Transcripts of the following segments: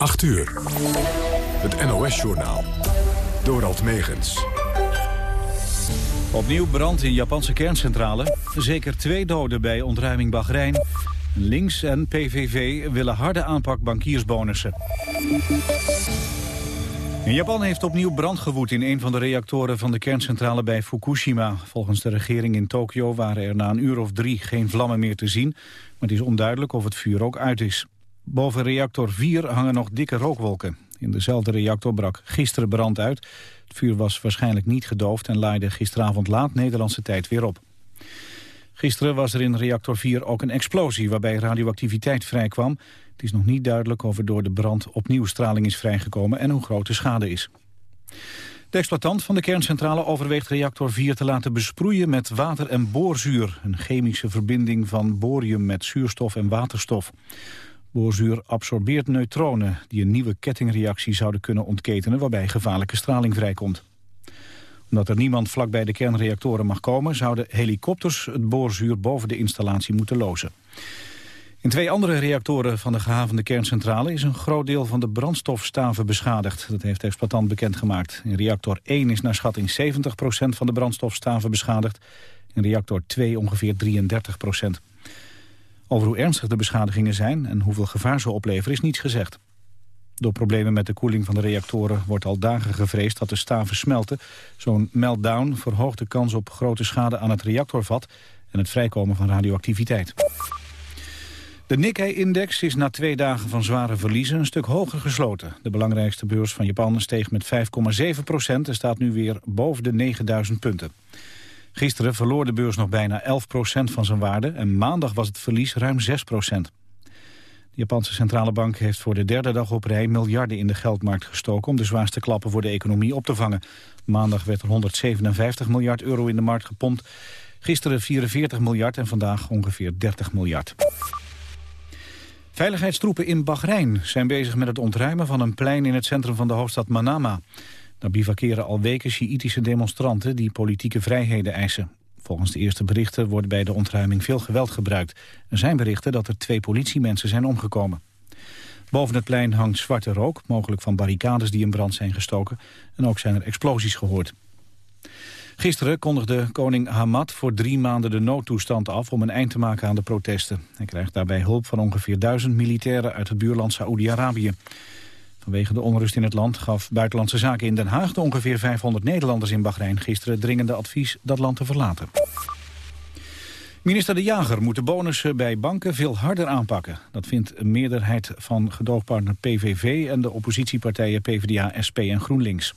8 uur. Het NOS-journaal. Dorald Megens. Opnieuw brand in Japanse kerncentrale. Zeker twee doden bij ontruiming Bahrein. Links en PVV willen harde aanpak bankiersbonussen. In Japan heeft opnieuw brand gewoed in een van de reactoren van de kerncentrale bij Fukushima. Volgens de regering in Tokio waren er na een uur of drie geen vlammen meer te zien. Maar het is onduidelijk of het vuur ook uit is. Boven reactor 4 hangen nog dikke rookwolken. In dezelfde reactor brak gisteren brand uit. Het vuur was waarschijnlijk niet gedoofd en laaide gisteravond laat Nederlandse tijd weer op. Gisteren was er in reactor 4 ook een explosie waarbij radioactiviteit vrijkwam. Het is nog niet duidelijk of er door de brand opnieuw straling is vrijgekomen en hoe groot de schade is. De exploitant van de kerncentrale overweegt reactor 4 te laten besproeien met water en boorzuur. Een chemische verbinding van borium met zuurstof en waterstof. Boorzuur absorbeert neutronen die een nieuwe kettingreactie zouden kunnen ontketenen waarbij gevaarlijke straling vrijkomt. Omdat er niemand vlakbij de kernreactoren mag komen zouden helikopters het boorzuur boven de installatie moeten lozen. In twee andere reactoren van de gehavende kerncentrale is een groot deel van de brandstofstaven beschadigd. Dat heeft de exploitant bekendgemaakt. In reactor 1 is naar schatting 70% van de brandstofstaven beschadigd. In reactor 2 ongeveer 33 over hoe ernstig de beschadigingen zijn en hoeveel gevaar ze opleveren is niets gezegd. Door problemen met de koeling van de reactoren wordt al dagen gevreesd dat de staven smelten. Zo'n meltdown verhoogt de kans op grote schade aan het reactorvat en het vrijkomen van radioactiviteit. De Nikkei-index is na twee dagen van zware verliezen een stuk hoger gesloten. De belangrijkste beurs van Japan steeg met 5,7 procent en staat nu weer boven de 9000 punten. Gisteren verloor de beurs nog bijna 11% van zijn waarde... en maandag was het verlies ruim 6% De Japanse centrale bank heeft voor de derde dag op rij miljarden in de geldmarkt gestoken om de zwaarste klappen voor de economie op te vangen. Maandag werd er 157 miljard euro in de markt gepompt. Gisteren 44 miljard en vandaag ongeveer 30 miljard. Veiligheidstroepen in Bahrein zijn bezig met het ontruimen van een plein in het centrum van de hoofdstad Manama. Daar bivakeren al weken Sjiïtische demonstranten die politieke vrijheden eisen. Volgens de eerste berichten wordt bij de ontruiming veel geweld gebruikt. Er zijn berichten dat er twee politiemensen zijn omgekomen. Boven het plein hangt zwarte rook, mogelijk van barricades die in brand zijn gestoken. En ook zijn er explosies gehoord. Gisteren kondigde koning Hamad voor drie maanden de noodtoestand af om een eind te maken aan de protesten. Hij krijgt daarbij hulp van ongeveer duizend militairen uit het buurland Saoedi-Arabië. Vanwege de onrust in het land gaf Buitenlandse Zaken in Den Haag... de ongeveer 500 Nederlanders in Bahrein gisteren dringende advies dat land te verlaten. Minister De Jager moet de bonussen bij banken veel harder aanpakken. Dat vindt een meerderheid van gedoogpartner PVV en de oppositiepartijen PvdA, SP en GroenLinks.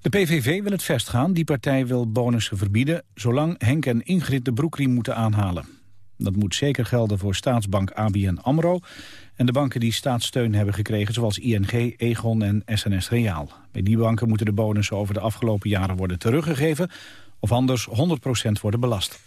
De PVV wil het vastgaan. Die partij wil bonussen verbieden... zolang Henk en Ingrid de broekriem moeten aanhalen. Dat moet zeker gelden voor staatsbank ABN AMRO... en de banken die staatssteun hebben gekregen... zoals ING, Egon en SNS Reaal. Bij die banken moeten de bonussen over de afgelopen jaren worden teruggegeven... of anders 100% worden belast.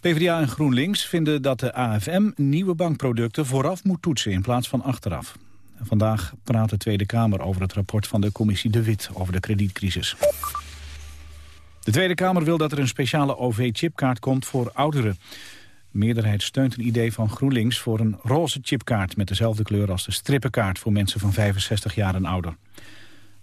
PvdA en GroenLinks vinden dat de AFM nieuwe bankproducten vooraf moet toetsen in plaats van achteraf. Vandaag praat de Tweede Kamer over het rapport van de commissie De Wit over de kredietcrisis. De Tweede Kamer wil dat er een speciale OV-chipkaart komt voor ouderen. De meerderheid steunt een idee van GroenLinks voor een roze chipkaart... met dezelfde kleur als de strippenkaart voor mensen van 65 jaar en ouder.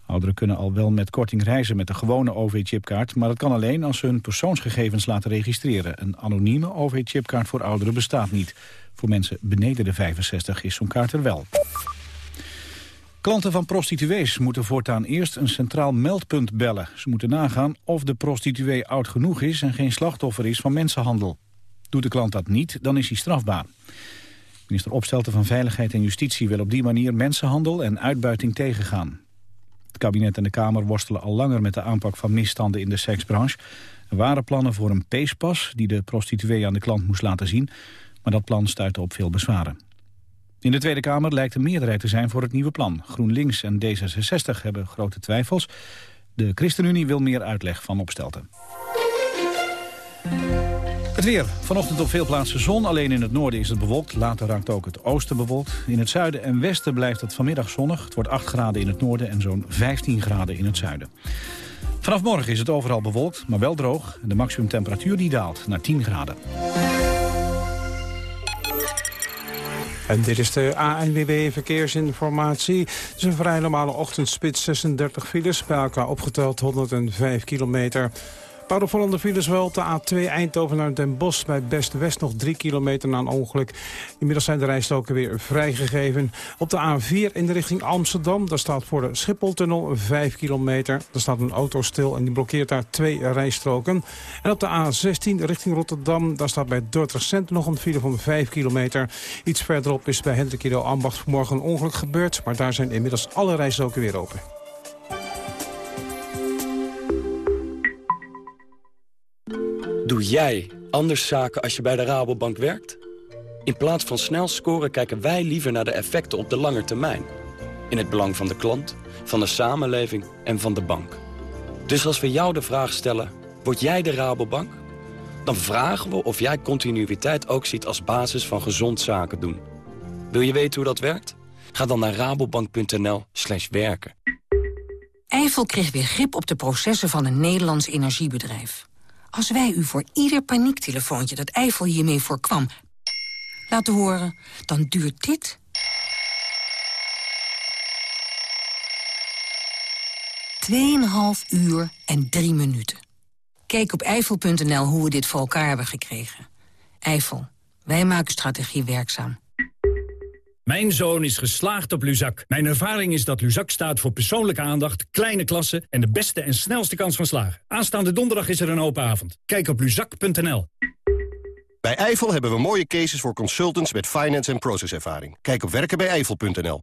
Ouderen kunnen al wel met korting reizen met de gewone OV-chipkaart... maar dat kan alleen als ze hun persoonsgegevens laten registreren. Een anonieme OV-chipkaart voor ouderen bestaat niet. Voor mensen beneden de 65 is zo'n kaart er wel. Klanten van prostituees moeten voortaan eerst een centraal meldpunt bellen. Ze moeten nagaan of de prostituee oud genoeg is en geen slachtoffer is van mensenhandel. Doet de klant dat niet, dan is hij strafbaar. Minister Opstelten van Veiligheid en Justitie wil op die manier mensenhandel en uitbuiting tegengaan. Het kabinet en de Kamer worstelen al langer met de aanpak van misstanden in de seksbranche. Er waren plannen voor een peespas die de prostituee aan de klant moest laten zien, maar dat plan stuitte op veel bezwaren. In de Tweede Kamer lijkt een meerderheid te zijn voor het nieuwe plan. GroenLinks en D66 hebben grote twijfels. De ChristenUnie wil meer uitleg van Opstelten. Het weer. Vanochtend op veel plaatsen zon. Alleen in het noorden is het bewolkt. Later raakt ook het oosten bewolkt. In het zuiden en westen blijft het vanmiddag zonnig. Het wordt 8 graden in het noorden en zo'n 15 graden in het zuiden. Vanaf morgen is het overal bewolkt, maar wel droog. De maximumtemperatuur die daalt naar 10 graden. En dit is de ANWB Verkeersinformatie. Het is een vrij normale ochtendspits, 36 files, bij elkaar opgeteld 105 kilometer. Paar opvallende files wel op de A2 Eindhoven naar Den Bosch... bij Best West nog 3 kilometer na een ongeluk. Inmiddels zijn de rijstoken weer vrijgegeven. Op de A4 in de richting Amsterdam, daar staat voor de Schipholtunnel 5 kilometer. Er staat een auto stil en die blokkeert daar twee rijstroken. En op de A16 richting Rotterdam, daar staat bij Dordrecht Cent nog een file van 5 kilometer. Iets verderop is bij Hendrikido Ambacht vanmorgen een ongeluk gebeurd... maar daar zijn inmiddels alle rijstroken weer open. Doe jij anders zaken als je bij de Rabobank werkt? In plaats van snel scoren kijken wij liever naar de effecten op de lange termijn. In het belang van de klant, van de samenleving en van de bank. Dus als we jou de vraag stellen, word jij de Rabobank? Dan vragen we of jij continuïteit ook ziet als basis van gezond zaken doen. Wil je weten hoe dat werkt? Ga dan naar rabobank.nl slash werken. Eiffel kreeg weer grip op de processen van een Nederlands energiebedrijf. Als wij u voor ieder paniektelefoontje dat Eiffel hiermee voorkwam... laten horen, dan duurt dit... Tweeënhalf uur en drie minuten. Kijk op eiffel.nl hoe we dit voor elkaar hebben gekregen. Eiffel, wij maken strategie werkzaam. Mijn zoon is geslaagd op Luzak. Mijn ervaring is dat Luzak staat voor persoonlijke aandacht, kleine klassen... en de beste en snelste kans van slagen. Aanstaande donderdag is er een open avond. Kijk op luzak.nl. Bij Eifel hebben we mooie cases voor consultants met finance en processervaring. Kijk op werkenbijeifel.nl.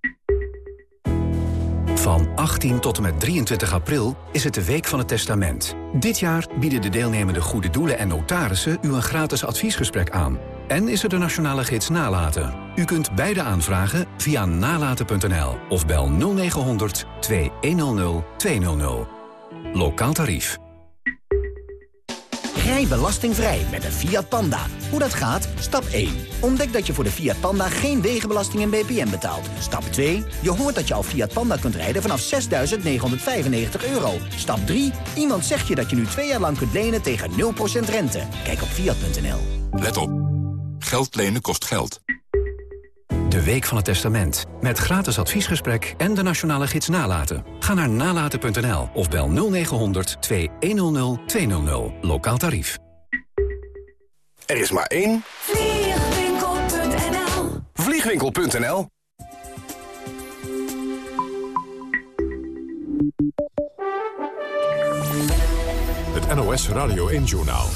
Van 18 tot en met 23 april is het de Week van het Testament. Dit jaar bieden de deelnemende goede doelen en notarissen u een gratis adviesgesprek aan. En is er de nationale gids Nalaten. U kunt beide aanvragen via nalaten.nl of bel 0900 2100 200. Lokaal tarief. Rij belastingvrij met een Fiat Panda. Hoe dat gaat? Stap 1. Ontdek dat je voor de Fiat Panda geen wegenbelasting en BPM betaalt. Stap 2. Je hoort dat je al Fiat Panda kunt rijden vanaf 6.995 euro. Stap 3. Iemand zegt je dat je nu twee jaar lang kunt lenen tegen 0% rente. Kijk op Fiat.nl. Let op. Geld lenen kost geld. De Week van het Testament. Met gratis adviesgesprek en de nationale gids Nalaten. Ga naar nalaten.nl of bel 0900 2100 200. Lokaal tarief. Er is maar één. Vliegwinkel.nl Vliegwinkel.nl Het NOS Radio 1-journaal.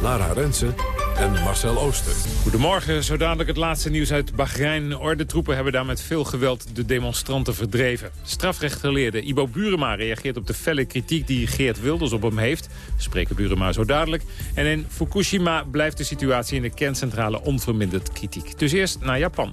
Lara Rensen en Marcel Ooster. Goedemorgen, zo dadelijk het laatste nieuws uit Bahrein. Ordentroepen hebben daar met veel geweld de demonstranten verdreven. Strafrechtgeleerde Ibo Burema reageert op de felle kritiek die Geert Wilders op hem heeft. Spreken Burema zo dadelijk. En in Fukushima blijft de situatie in de kerncentrale onverminderd kritiek. Dus eerst naar Japan.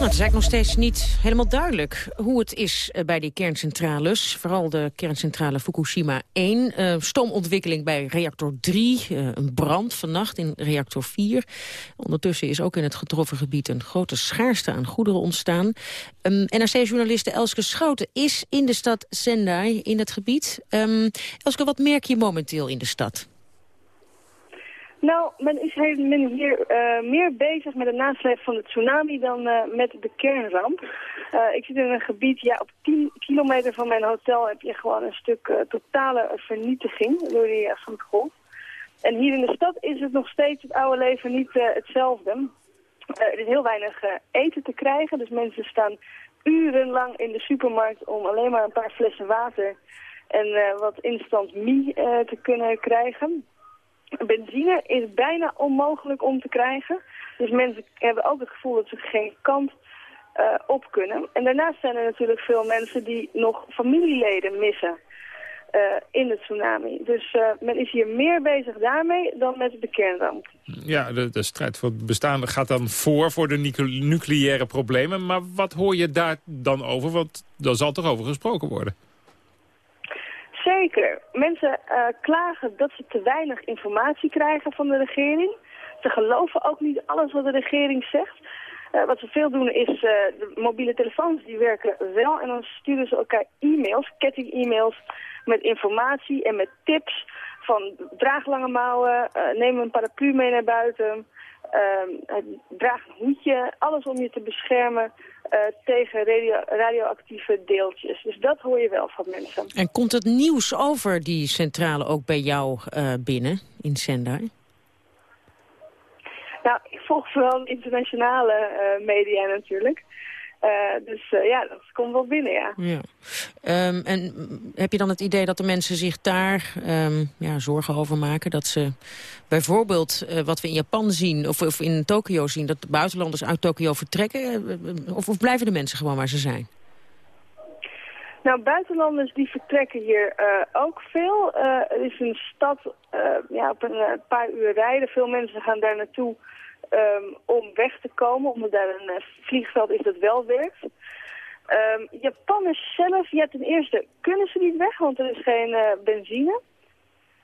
Nou, het is eigenlijk nog steeds niet helemaal duidelijk hoe het is eh, bij die kerncentrales. Vooral de kerncentrale Fukushima 1. Uh, stoomontwikkeling bij reactor 3. Uh, een brand vannacht in reactor 4. Ondertussen is ook in het getroffen gebied een grote schaarste aan goederen ontstaan. Um, NRC-journaliste Elske Schouten is in de stad Sendai in het gebied. Um, Elske, wat merk je momenteel in de stad? Nou, men is men hier uh, meer bezig met de nasleep van de tsunami dan uh, met de kernramp. Uh, ik zit in een gebied, ja, op 10 kilometer van mijn hotel heb je gewoon een stuk totale vernietiging door die vloedgolf. En hier in de stad is het nog steeds het oude leven niet hetzelfde. er is heel weinig eten te krijgen, dus mensen staan urenlang in de supermarkt om alleen maar een paar flessen water en wat instant mie te kunnen krijgen. Benzine is bijna onmogelijk om te krijgen. Dus mensen hebben ook het gevoel dat ze geen kant uh, op kunnen. En daarnaast zijn er natuurlijk veel mensen die nog familieleden missen uh, in de tsunami. Dus uh, men is hier meer bezig daarmee dan met de kernramp. Ja, de, de strijd voor het bestaan gaat dan voor voor de nucleaire problemen. Maar wat hoor je daar dan over? Want daar zal toch over gesproken worden? Zeker. Mensen uh, klagen dat ze te weinig informatie krijgen van de regering. Ze geloven ook niet alles wat de regering zegt. Uh, wat ze veel doen is, uh, de mobiele telefoons die werken wel en dan sturen ze elkaar e-mails, ketting-e-mails met informatie en met tips van draag lange mouwen, neem een paraplu mee naar buiten, draag een hoedje, alles om je te beschermen uh, tegen radio radioactieve deeltjes. Dus dat hoor je wel van mensen. En komt het nieuws over die centrale ook bij jou uh, binnen in Sendai? Nou, ik volg vooral internationale uh, media natuurlijk. Uh, dus uh, ja, dat komt wel binnen, ja. ja. Um, en heb je dan het idee dat de mensen zich daar um, ja, zorgen over maken? Dat ze bijvoorbeeld uh, wat we in Japan zien, of, of in Tokio zien... dat de buitenlanders uit Tokio vertrekken? Of, of blijven de mensen gewoon waar ze zijn? Nou, buitenlanders die vertrekken hier ook veel. er is een stad ja, op een paar uur rijden. Veel mensen gaan daar naartoe... Um, om weg te komen, omdat daar een uh, vliegveld is dat wel werkt. Um, Japanners zelf, ja ten eerste kunnen ze niet weg, want er is geen uh, benzine.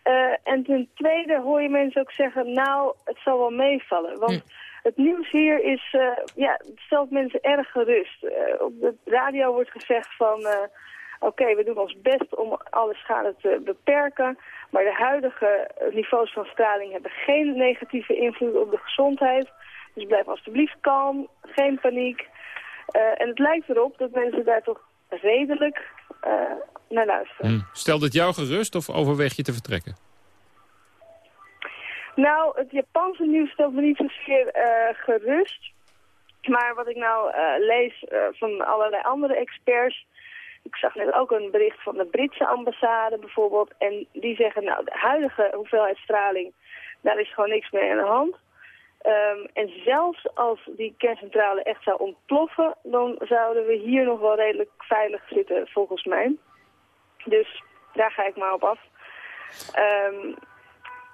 Uh, en ten tweede hoor je mensen ook zeggen, nou, het zal wel meevallen. Want hm. het nieuws hier is, ja, het stelt mensen erg gerust. op de radio wordt gezegd van oké, okay, we doen ons best om alle schade te beperken. Maar de huidige niveaus van straling hebben geen negatieve invloed op de gezondheid. Dus blijf alstublieft kalm, geen paniek. Uh, en het lijkt erop dat mensen daar toch redelijk uh, naar luisteren. Hmm. Stelt het jou gerust of overweeg je te vertrekken? Nou, het Japanse nieuws stelt me niet zozeer uh, gerust. Maar wat ik nou lees van allerlei andere experts ik zag net ook een bericht van de Britse ambassade bijvoorbeeld. En die zeggen, nou, de huidige hoeveelheid straling, daar is gewoon niks mee aan de hand. Um, en zelfs als die kerncentrale echt zou ontploffen, dan zouden we hier nog wel redelijk veilig zitten, volgens mij. Dus daar ga ik maar op af. Um,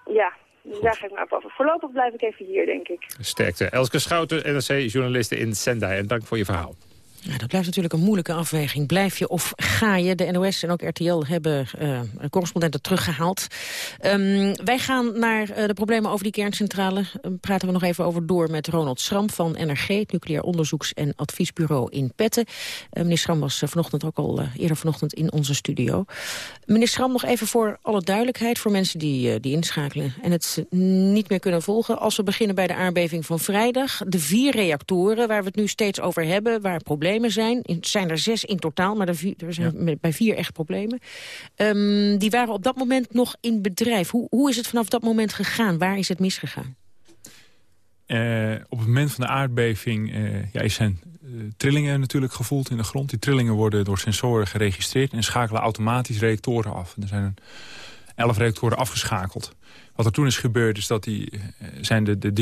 ja, daar ga ik maar op af. Voorlopig blijf ik even hier, denk ik. Sterkte. Elske Schouten, NRC-journaliste in Sendai. En dank voor je verhaal. Ja, dat blijft natuurlijk een moeilijke afweging. Blijf je of ga je? De NOS en ook RTL hebben uh, correspondenten teruggehaald. Um, wij gaan naar uh, de problemen over die kerncentrale. Um, praten we nog even over door met Ronald Schram van NRG... het Nucleair Onderzoeks- en Adviesbureau in Petten. Uh, meneer Schram was vanochtend ook al eerder vanochtend in onze studio. Meneer Schram, nog even voor alle duidelijkheid... voor mensen die, die inschakelen en het niet meer kunnen volgen. Als we beginnen bij de aardbeving van vrijdag... de vier reactoren waar we het nu steeds over hebben... waar problemen zijn. Het zijn er zes in totaal, maar er, vier, er zijn ja. bij vier echt problemen. Um, die waren op dat moment nog in bedrijf. Hoe, hoe is het vanaf dat moment gegaan? Waar is het misgegaan? Uh, op het moment van de aardbeving uh, ja, zijn uh, trillingen natuurlijk gevoeld in de grond. Die trillingen worden door sensoren geregistreerd... en schakelen automatisch reactoren af. er zijn elf reactoren afgeschakeld. Wat er toen is gebeurd is dat die, zijn de, de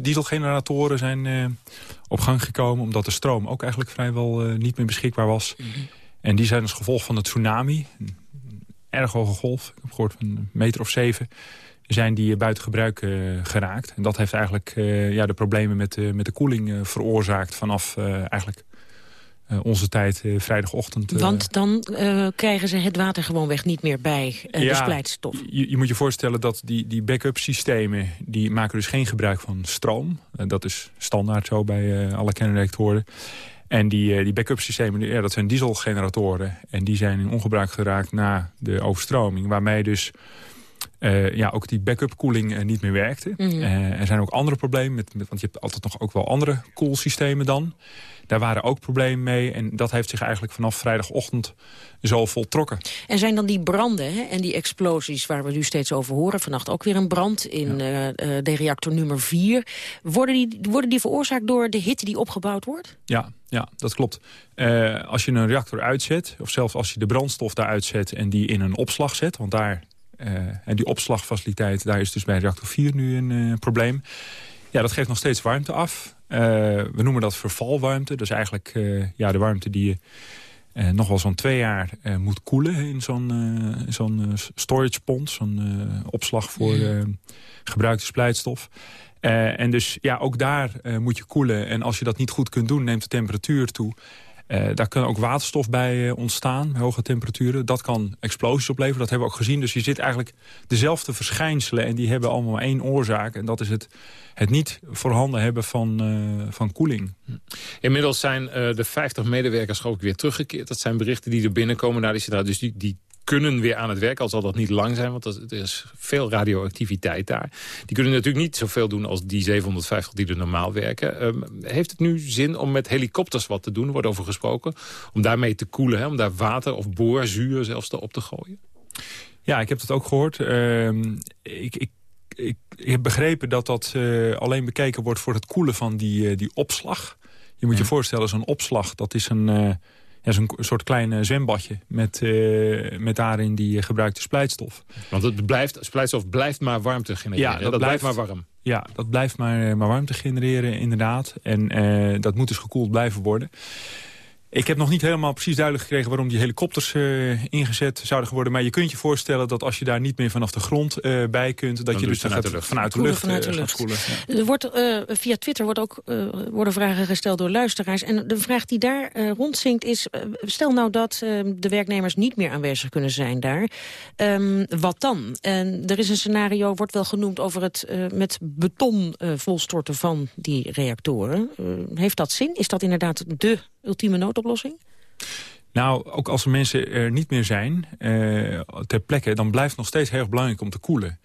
dieselgeneratoren zijn uh, op gang gekomen... omdat de stroom ook eigenlijk vrijwel uh, niet meer beschikbaar was. Mm -hmm. En die zijn als gevolg van de tsunami, een erg hoge golf... ik heb gehoord van een meter of zeven zijn die buiten gebruik uh, geraakt. En dat heeft eigenlijk ja, de problemen met, met de koeling veroorzaakt... vanaf eigenlijk uh, onze tijd uh, vrijdagochtend. Uh, Want dan krijgen ze het water gewoon weg niet meer bij ja, de splijtstof. Je, je, moet je voorstellen dat die, die backup systemen... die maken dus geen gebruik van stroom. dat is standaard zo bij alle kernreactoren. En die, die backup systemen, ja, dat zijn dieselgeneratoren. En die zijn in ongebruik geraakt na de overstroming. Waarmee dus... Uh, ja, ook die backup koeling uh, niet meer werkte. Mm -hmm. er zijn ook andere problemen, met, met, want je hebt altijd nog ook wel andere koelsystemen dan. Daar waren ook problemen mee en dat heeft zich eigenlijk vanaf vrijdagochtend zo voltrokken. En zijn dan die branden hè, en die explosies waar we nu steeds over horen... vannacht ook weer een brand in ja. de reactor nummer 4... Worden die, worden die veroorzaakt door de hitte die opgebouwd wordt? Ja, ja, dat klopt. Uh, als je een reactor uitzet, of zelfs als je de brandstof daar uitzet... en die in een opslag zet, want daar en die opslagfaciliteit, daar is dus bij reactor 4 nu een uh, probleem. Ja, dat geeft nog steeds warmte af. Uh, we noemen dat vervalwarmte. Dat is eigenlijk ja, de warmte die je nog wel zo'n twee jaar moet koelen... in zo'n zo'n storage pond, zo'n opslag voor gebruikte splijtstof. en dus ja, ook daar moet je koelen. En als je dat niet goed kunt doen, neemt de temperatuur toe... Uh, daar kan ook waterstof bij uh, ontstaan, hoge temperaturen. Dat kan explosies opleveren, dat hebben we ook gezien. Dus je zit eigenlijk dezelfde verschijnselen en die hebben allemaal één oorzaak. En dat is het, het niet voorhanden hebben van, uh, van koeling. Inmiddels zijn de 50 medewerkers ook weer teruggekeerd. Dat zijn berichten die er binnenkomen naar die centrale. Dus die, die kunnen weer aan het werk. Al zal dat niet lang zijn, want er is veel radioactiviteit daar. Die kunnen natuurlijk niet zoveel doen als die 750 die er normaal werken. Ehm, heeft het nu zin om met helikopters wat te doen? Er wordt over gesproken. Om daarmee te koelen, hè? om daar water of boorzuur zelfs op te gooien? Ja, ik heb dat ook gehoord. Ehm, ik, ik ik, heb begrepen dat dat uh, alleen bekeken wordt voor het koelen van die, uh, die opslag. Je moet je voorstellen, zo'n opslag, dat is een, uh, ja, zo'n soort klein zwembadje... met, met daarin die gebruikte splijtstof. Want het blijft, splijtstof blijft maar warmte genereren. Ja, dat, dat blijft, maar warm. Ja, dat blijft maar, maar warmte genereren, inderdaad. En dat moet dus gekoeld blijven worden. Ik heb nog niet helemaal precies duidelijk gekregen waarom die helikopters uh, ingezet zouden worden. Maar je kunt je voorstellen dat als je daar niet meer vanaf de grond uh, bij kunt... dat je dus vanuit, de lucht, vanuit de lucht, vanuit de lucht. Koelen, ja. er wordt, uh, via Twitter wordt ook, worden vragen gesteld door luisteraars. En de vraag die daar rondzinkt is... stel nou dat de werknemers niet meer aanwezig kunnen zijn daar. Um, wat dan? En er is een scenario, wordt wel genoemd... over het met beton volstorten van die reactoren. heeft dat zin? Is dat inderdaad de ultieme noodoplossing? Nou, ook als er mensen er niet meer zijn uh, ter plekke... dan blijft het nog steeds heel erg belangrijk om te koelen.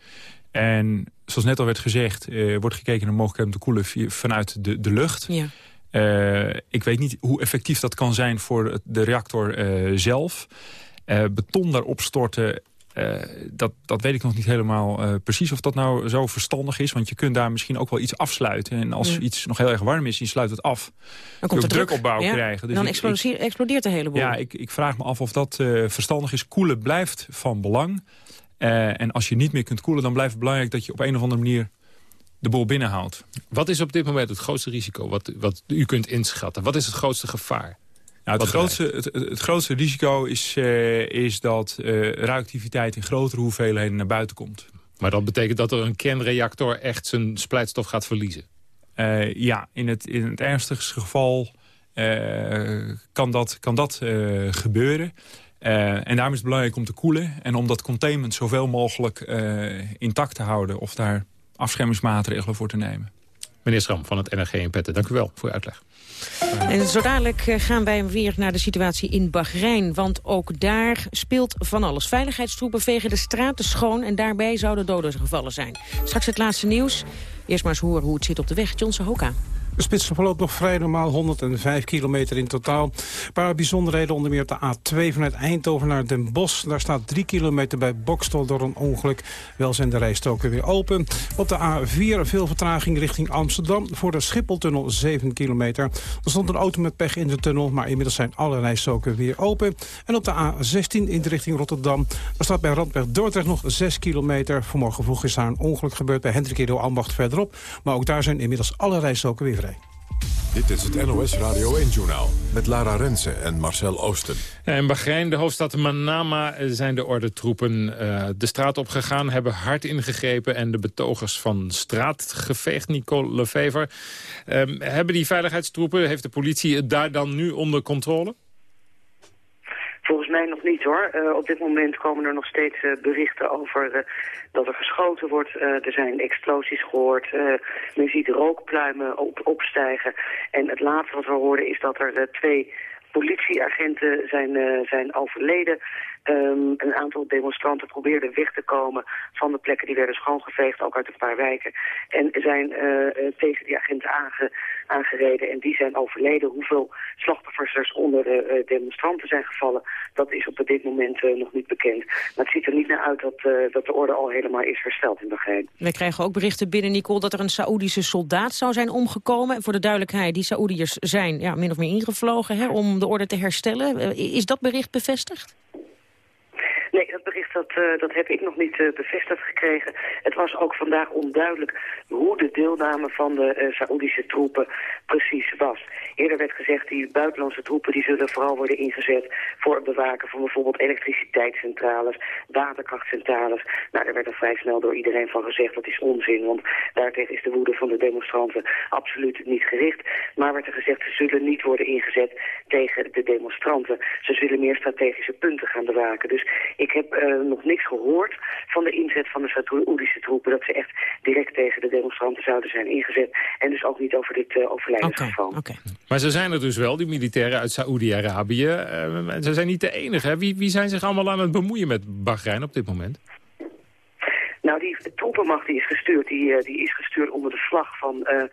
En zoals net al werd gezegd, uh, wordt gekeken naar mogelijkheid om te koelen vanuit de, de lucht. Ja. Uh, ik weet niet hoe effectief dat kan zijn voor de reactor zelf. beton daarop storten uh, dat, dat weet ik nog niet helemaal uh, precies of dat nou zo verstandig is. Want je kunt daar misschien ook wel iets afsluiten. En als iets nog heel erg warm is, je sluit het af. Dan komt er drukopbouw ja. krijgen. Dus dan explodeert, explodeert de hele boel. Ja, ik, ik vraag me af of dat uh, verstandig is. Koelen blijft van belang. en als je niet meer kunt koelen, dan blijft het belangrijk dat je op een of andere manier de boel binnenhaalt. Wat is op dit moment het grootste risico wat, wat u kunt inschatten? Wat is het grootste gevaar? Nou, het, grootste, het, het, grootste risico is, uh, is dat uh, in grotere hoeveelheden naar buiten komt. Maar dat betekent dat er een kernreactor echt zijn splijtstof gaat verliezen? Uh, ja, in het, in het ernstigste geval kan dat, kan dat gebeuren. en daarom is het belangrijk om te koelen. En om dat containment zoveel mogelijk intact te houden. Of daar afschermingsmaatregelen voor te nemen. Meneer Schram van het NRG in Petten, dank u wel voor uw uitleg. En zo dadelijk eh, gaan wij weer naar de situatie in Bahrein. Want ook daar speelt van alles. Veiligheidstroepen vegen de straten schoon... en daarbij zouden doden gevallen zijn. Straks het laatste nieuws. Eerst maar eens horen hoe het zit op de weg. John Hoka. De spits verloopt nog vrij normaal, 105 kilometer in totaal. Een paar bijzonderheden, onder meer op de A2 vanuit Eindhoven naar Den Bosch. Daar staat 3 kilometer bij Bokstel door een ongeluk. Wel zijn de rijstoken weer open. Op de A4 veel vertraging richting Amsterdam. Voor de Schipholtunnel 7 kilometer. Er stond een auto met pech in de tunnel, maar inmiddels zijn alle rijstoken weer open. En op de A16 in de richting Rotterdam. Daar staat bij Randweg Dordrecht nog 6 kilometer. Vanmorgen vroeg is daar een ongeluk gebeurd bij Hendrik Edo Ambacht verderop. Maar ook daar zijn inmiddels alle rijstoken weer vrij. Dit is het NOS Radio 1-journaal met Lara Rensen en Marcel Oosten. In Bahrein, de hoofdstad Manama, zijn de ordentroepen uh, de straat opgegaan... hebben hard ingegrepen en de betogers van straat geveegd, Nicole Lefever. Uh, hebben die veiligheidstroepen, heeft de politie het daar dan nu onder controle? Volgens mij nog niet hoor. Uh, op dit moment komen er nog steeds uh, berichten over uh, dat er geschoten wordt. er zijn explosies gehoord. men ziet rookpluimen op, opstijgen. En het laatste wat we hoorden is dat er twee politieagenten zijn, zijn overleden. Um, een aantal demonstranten probeerden weg te komen van de plekken die werden schoongeveegd, ook uit een paar wijken. En zijn uh, tegen die agenten aange, aangereden en die zijn overleden. Hoeveel slachtoffers er onder de demonstranten zijn gevallen, dat is op dit moment nog niet bekend. Maar het ziet er niet naar uit dat, dat de orde al helemaal is hersteld in Bahrein. Wij krijgen ook berichten binnen, Nicole, dat er een Saoedische soldaat zou zijn omgekomen. En voor de duidelijkheid, die Saoediërs zijn ja, min of meer ingevlogen hè, om orde te herstellen. is dat bericht bevestigd? Bericht dat, uh, dat heb ik nog niet uh, bevestigd gekregen. Het was ook vandaag onduidelijk hoe de deelname van de uh, Saoedische troepen precies was. Eerder werd gezegd, die buitenlandse troepen die zullen vooral worden ingezet voor het bewaken van bijvoorbeeld elektriciteitscentrales, waterkrachtcentrales. Nou, daar werd er vrij snel door iedereen van gezegd, dat is onzin, want daartegen is de woede van de demonstranten absoluut niet gericht. Maar werd er gezegd, ze zullen niet worden ingezet tegen de demonstranten. Ze zullen meer strategische punten gaan bewaken. Dus ik heb nog niks gehoord van de inzet van de Saoedische troepen... dat ze echt direct tegen de demonstranten zouden zijn ingezet. En dus ook niet over dit uh, overlijdensgeval. Maar ze zijn er dus wel, die militairen uit Saoedi-Arabië. Uh, ze zijn niet de enige. Wie, wie zijn zich allemaal aan het bemoeien met Bahrein op dit moment? Nou, die troepenmacht die is gestuurd, die, die is gestuurd onder de vlag van uh,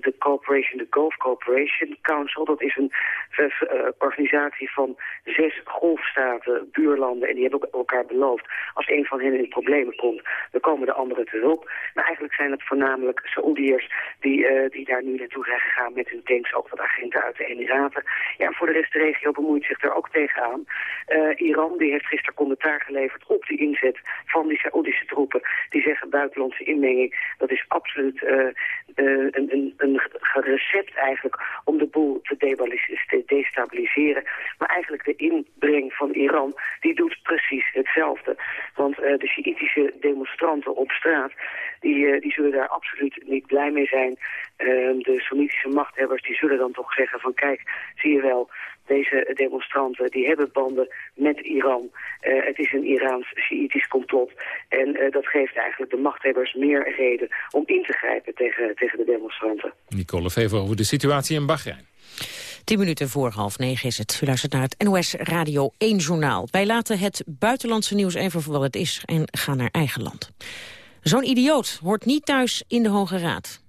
de Cooperation, de Gulf Cooperation Council. Dat is een uh, organisatie van zes golfstaten, buurlanden. En die hebben elkaar beloofd, als een van hen in problemen komt, dan komen de anderen te hulp. Maar eigenlijk zijn het voornamelijk Saoediërs die, die daar nu naartoe zijn gegaan met hun tanks. Ook wat agenten uit de Emiraten. Ja, voor de rest de regio bemoeit zich er ook tegenaan. Iran die heeft gisteren commentaar geleverd op de inzet van die Saoedische troepen. Die zeggen buitenlandse inmenging, dat is absoluut een, een, een recept eigenlijk om de boel te destabiliseren. Maar eigenlijk de inbreng van Iran, die doet precies hetzelfde. Want uh, de Sjiitische demonstranten op straat, die, uh, die zullen daar absoluut niet blij mee zijn. Uh, de Soenitische machthebbers, die zullen dan toch zeggen van kijk, zie je wel, deze demonstranten die hebben banden met Iran. Uh, het is een Iraans-Sjiitisch complot. En uh, dat geeft eigenlijk de machthebbers meer reden om in te grijpen tegen, tegen de demonstranten. Nicole Vever over de situatie in Bahrein. Tien minuten voor half negen is het. U luistert naar het NOS Radio 1 Journaal. Wij laten het buitenlandse nieuws even voor wat het is en gaan naar eigen land. Zo'n idioot hoort niet thuis in de Hoge Raad.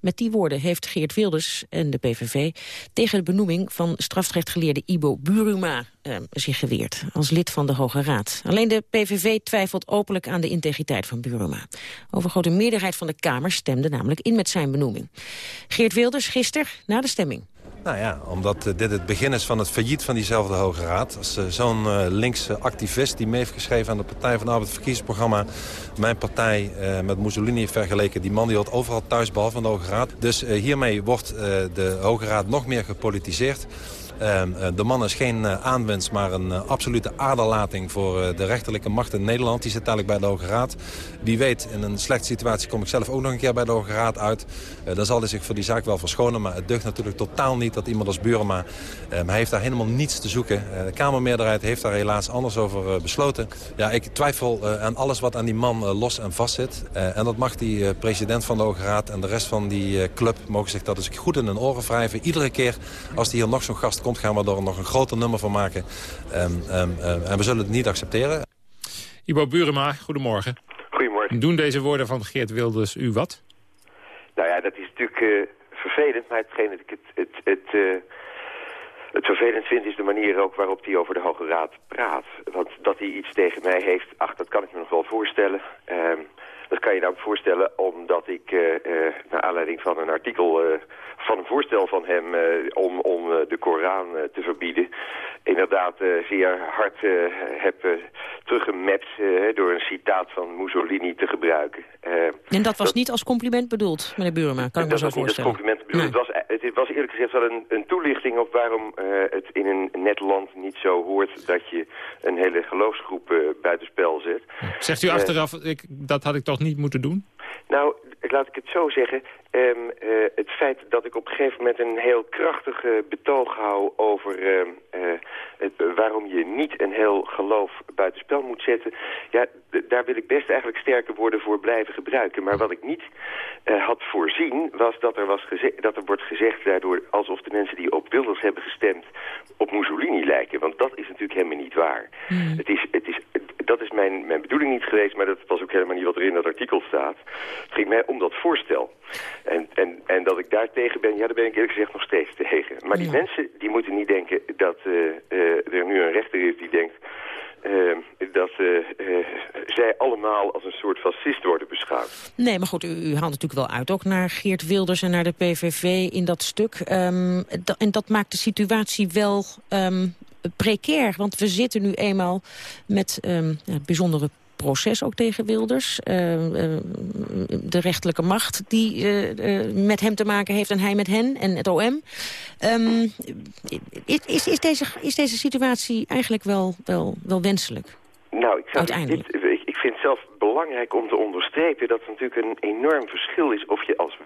Met die woorden heeft Geert Wilders en de PVV tegen de benoeming van strafrechtgeleerde Ibo Buruma eh, zich geweerd als lid van de Hoge Raad. Alleen de PVV twijfelt openlijk aan de integriteit van Buruma. Overgrote meerderheid van de Kamer stemde namelijk in met zijn benoeming. Geert Wilders gisteren na de stemming. Nou ja, omdat uh, dit het begin is van het failliet van diezelfde Hoge Raad. Als uh, zo'n uh, linkse activist die mee heeft geschreven aan de Partij van de Arbeid verkiezingsprogramma... mijn partij met Mussolini vergeleken, die man die hoort overal thuis behalve van de Hoge Raad. Dus hiermee wordt de Hoge Raad nog meer gepolitiseerd. Ehm, eh, de man is geen eh, aanwens, maar een eh, absolute aderlating voor de rechterlijke macht in Nederland. Die zit dadelijk bij de Hoge Raad. Wie weet, in een slechte situatie kom ik zelf ook nog een keer bij de Hoge Raad uit. dan zal hij zich voor die zaak wel verschonen. Maar het deugt natuurlijk totaal niet dat iemand als Burema... hij heeft daar helemaal niets te zoeken. de Kamermeerderheid heeft daar helaas anders over besloten. Ja, ik twijfel aan alles wat aan die man los en vast zit. en dat mag die president van de Hoge Raad en de rest van die club... mogen zich dat dus goed in hun oren wrijven. Iedere keer als die hier nog zo'n gast komt gaan we er nog een groter nummer van maken. Um, en we zullen het niet accepteren. Ibo Burema, goedemorgen. Goedemorgen. Doen deze woorden van Geert Wilders u wat? Nou ja, dat is natuurlijk uh, vervelend. Maar hetgeen dat ik het, het, het, uh, het vervelend vind is de manier ook waarop hij over de Hoge Raad praat. Want dat hij iets tegen mij heeft, ach, dat kan ik me nog wel voorstellen. Uh, dat kan je nou voorstellen omdat ik, uh, uh, naar aanleiding van een artikel uh, van een voorstel van hem om, om de Koran te verbieden, inderdaad zeer hard heb teruggemapt door een citaat van Mussolini te gebruiken. en dat was niet als compliment bedoeld, meneer Burema, kan ik me zo voorstellen? Dat was niet als compliment bedoeld. Het, was, het was eerlijk gezegd wel een, een toelichting op waarom het in een net land niet zo hoort dat je een hele geloofsgroep buitenspel zet. Zegt u achteraf, ik, dat had ik toch niet moeten doen? Nou, laat ik het zo zeggen. Um, uh, het feit dat ik op een gegeven moment een heel krachtig betoog hou over uh, uh, het, waarom je niet een heel geloof buitenspel moet zetten. Ja, daar wil ik best eigenlijk sterke woorden voor blijven gebruiken. Maar wat ik niet had voorzien was dat er, was dat er wordt gezegd daardoor alsof de mensen die op Wilders hebben gestemd op Mussolini lijken. Want dat is natuurlijk helemaal niet waar. Mm. Het is, het is, dat is mijn, mijn bedoeling niet geweest, maar dat was ook helemaal niet wat er in dat artikel staat. Het ging mij om dat voorstel. En, en, en dat ik daar tegen ben, ja, daar ben ik eerlijk gezegd nog steeds tegen. Maar die mensen, die moeten niet denken dat uh, uh, er nu een rechter is die denkt... Uh, dat zij allemaal als een soort fascist worden beschouwd. Nee, maar goed, u, u, haalt natuurlijk wel uit ook naar Geert Wilders en naar de PVV in dat stuk. Um, en dat maakt de situatie wel um, precair, want we zitten nu eenmaal met um, ja, bijzondere proces ook tegen Wilders. Uh, uh, de rechterlijke macht die uh, met hem te maken heeft en hij met hen en het OM. Um, ehm, is, is, deze, is deze situatie eigenlijk wel, wel, wel wenselijk? Nou, ik, zou. Dit, ik vind het zelf belangrijk om te onderstrepen dat er natuurlijk een enorm verschil is of je als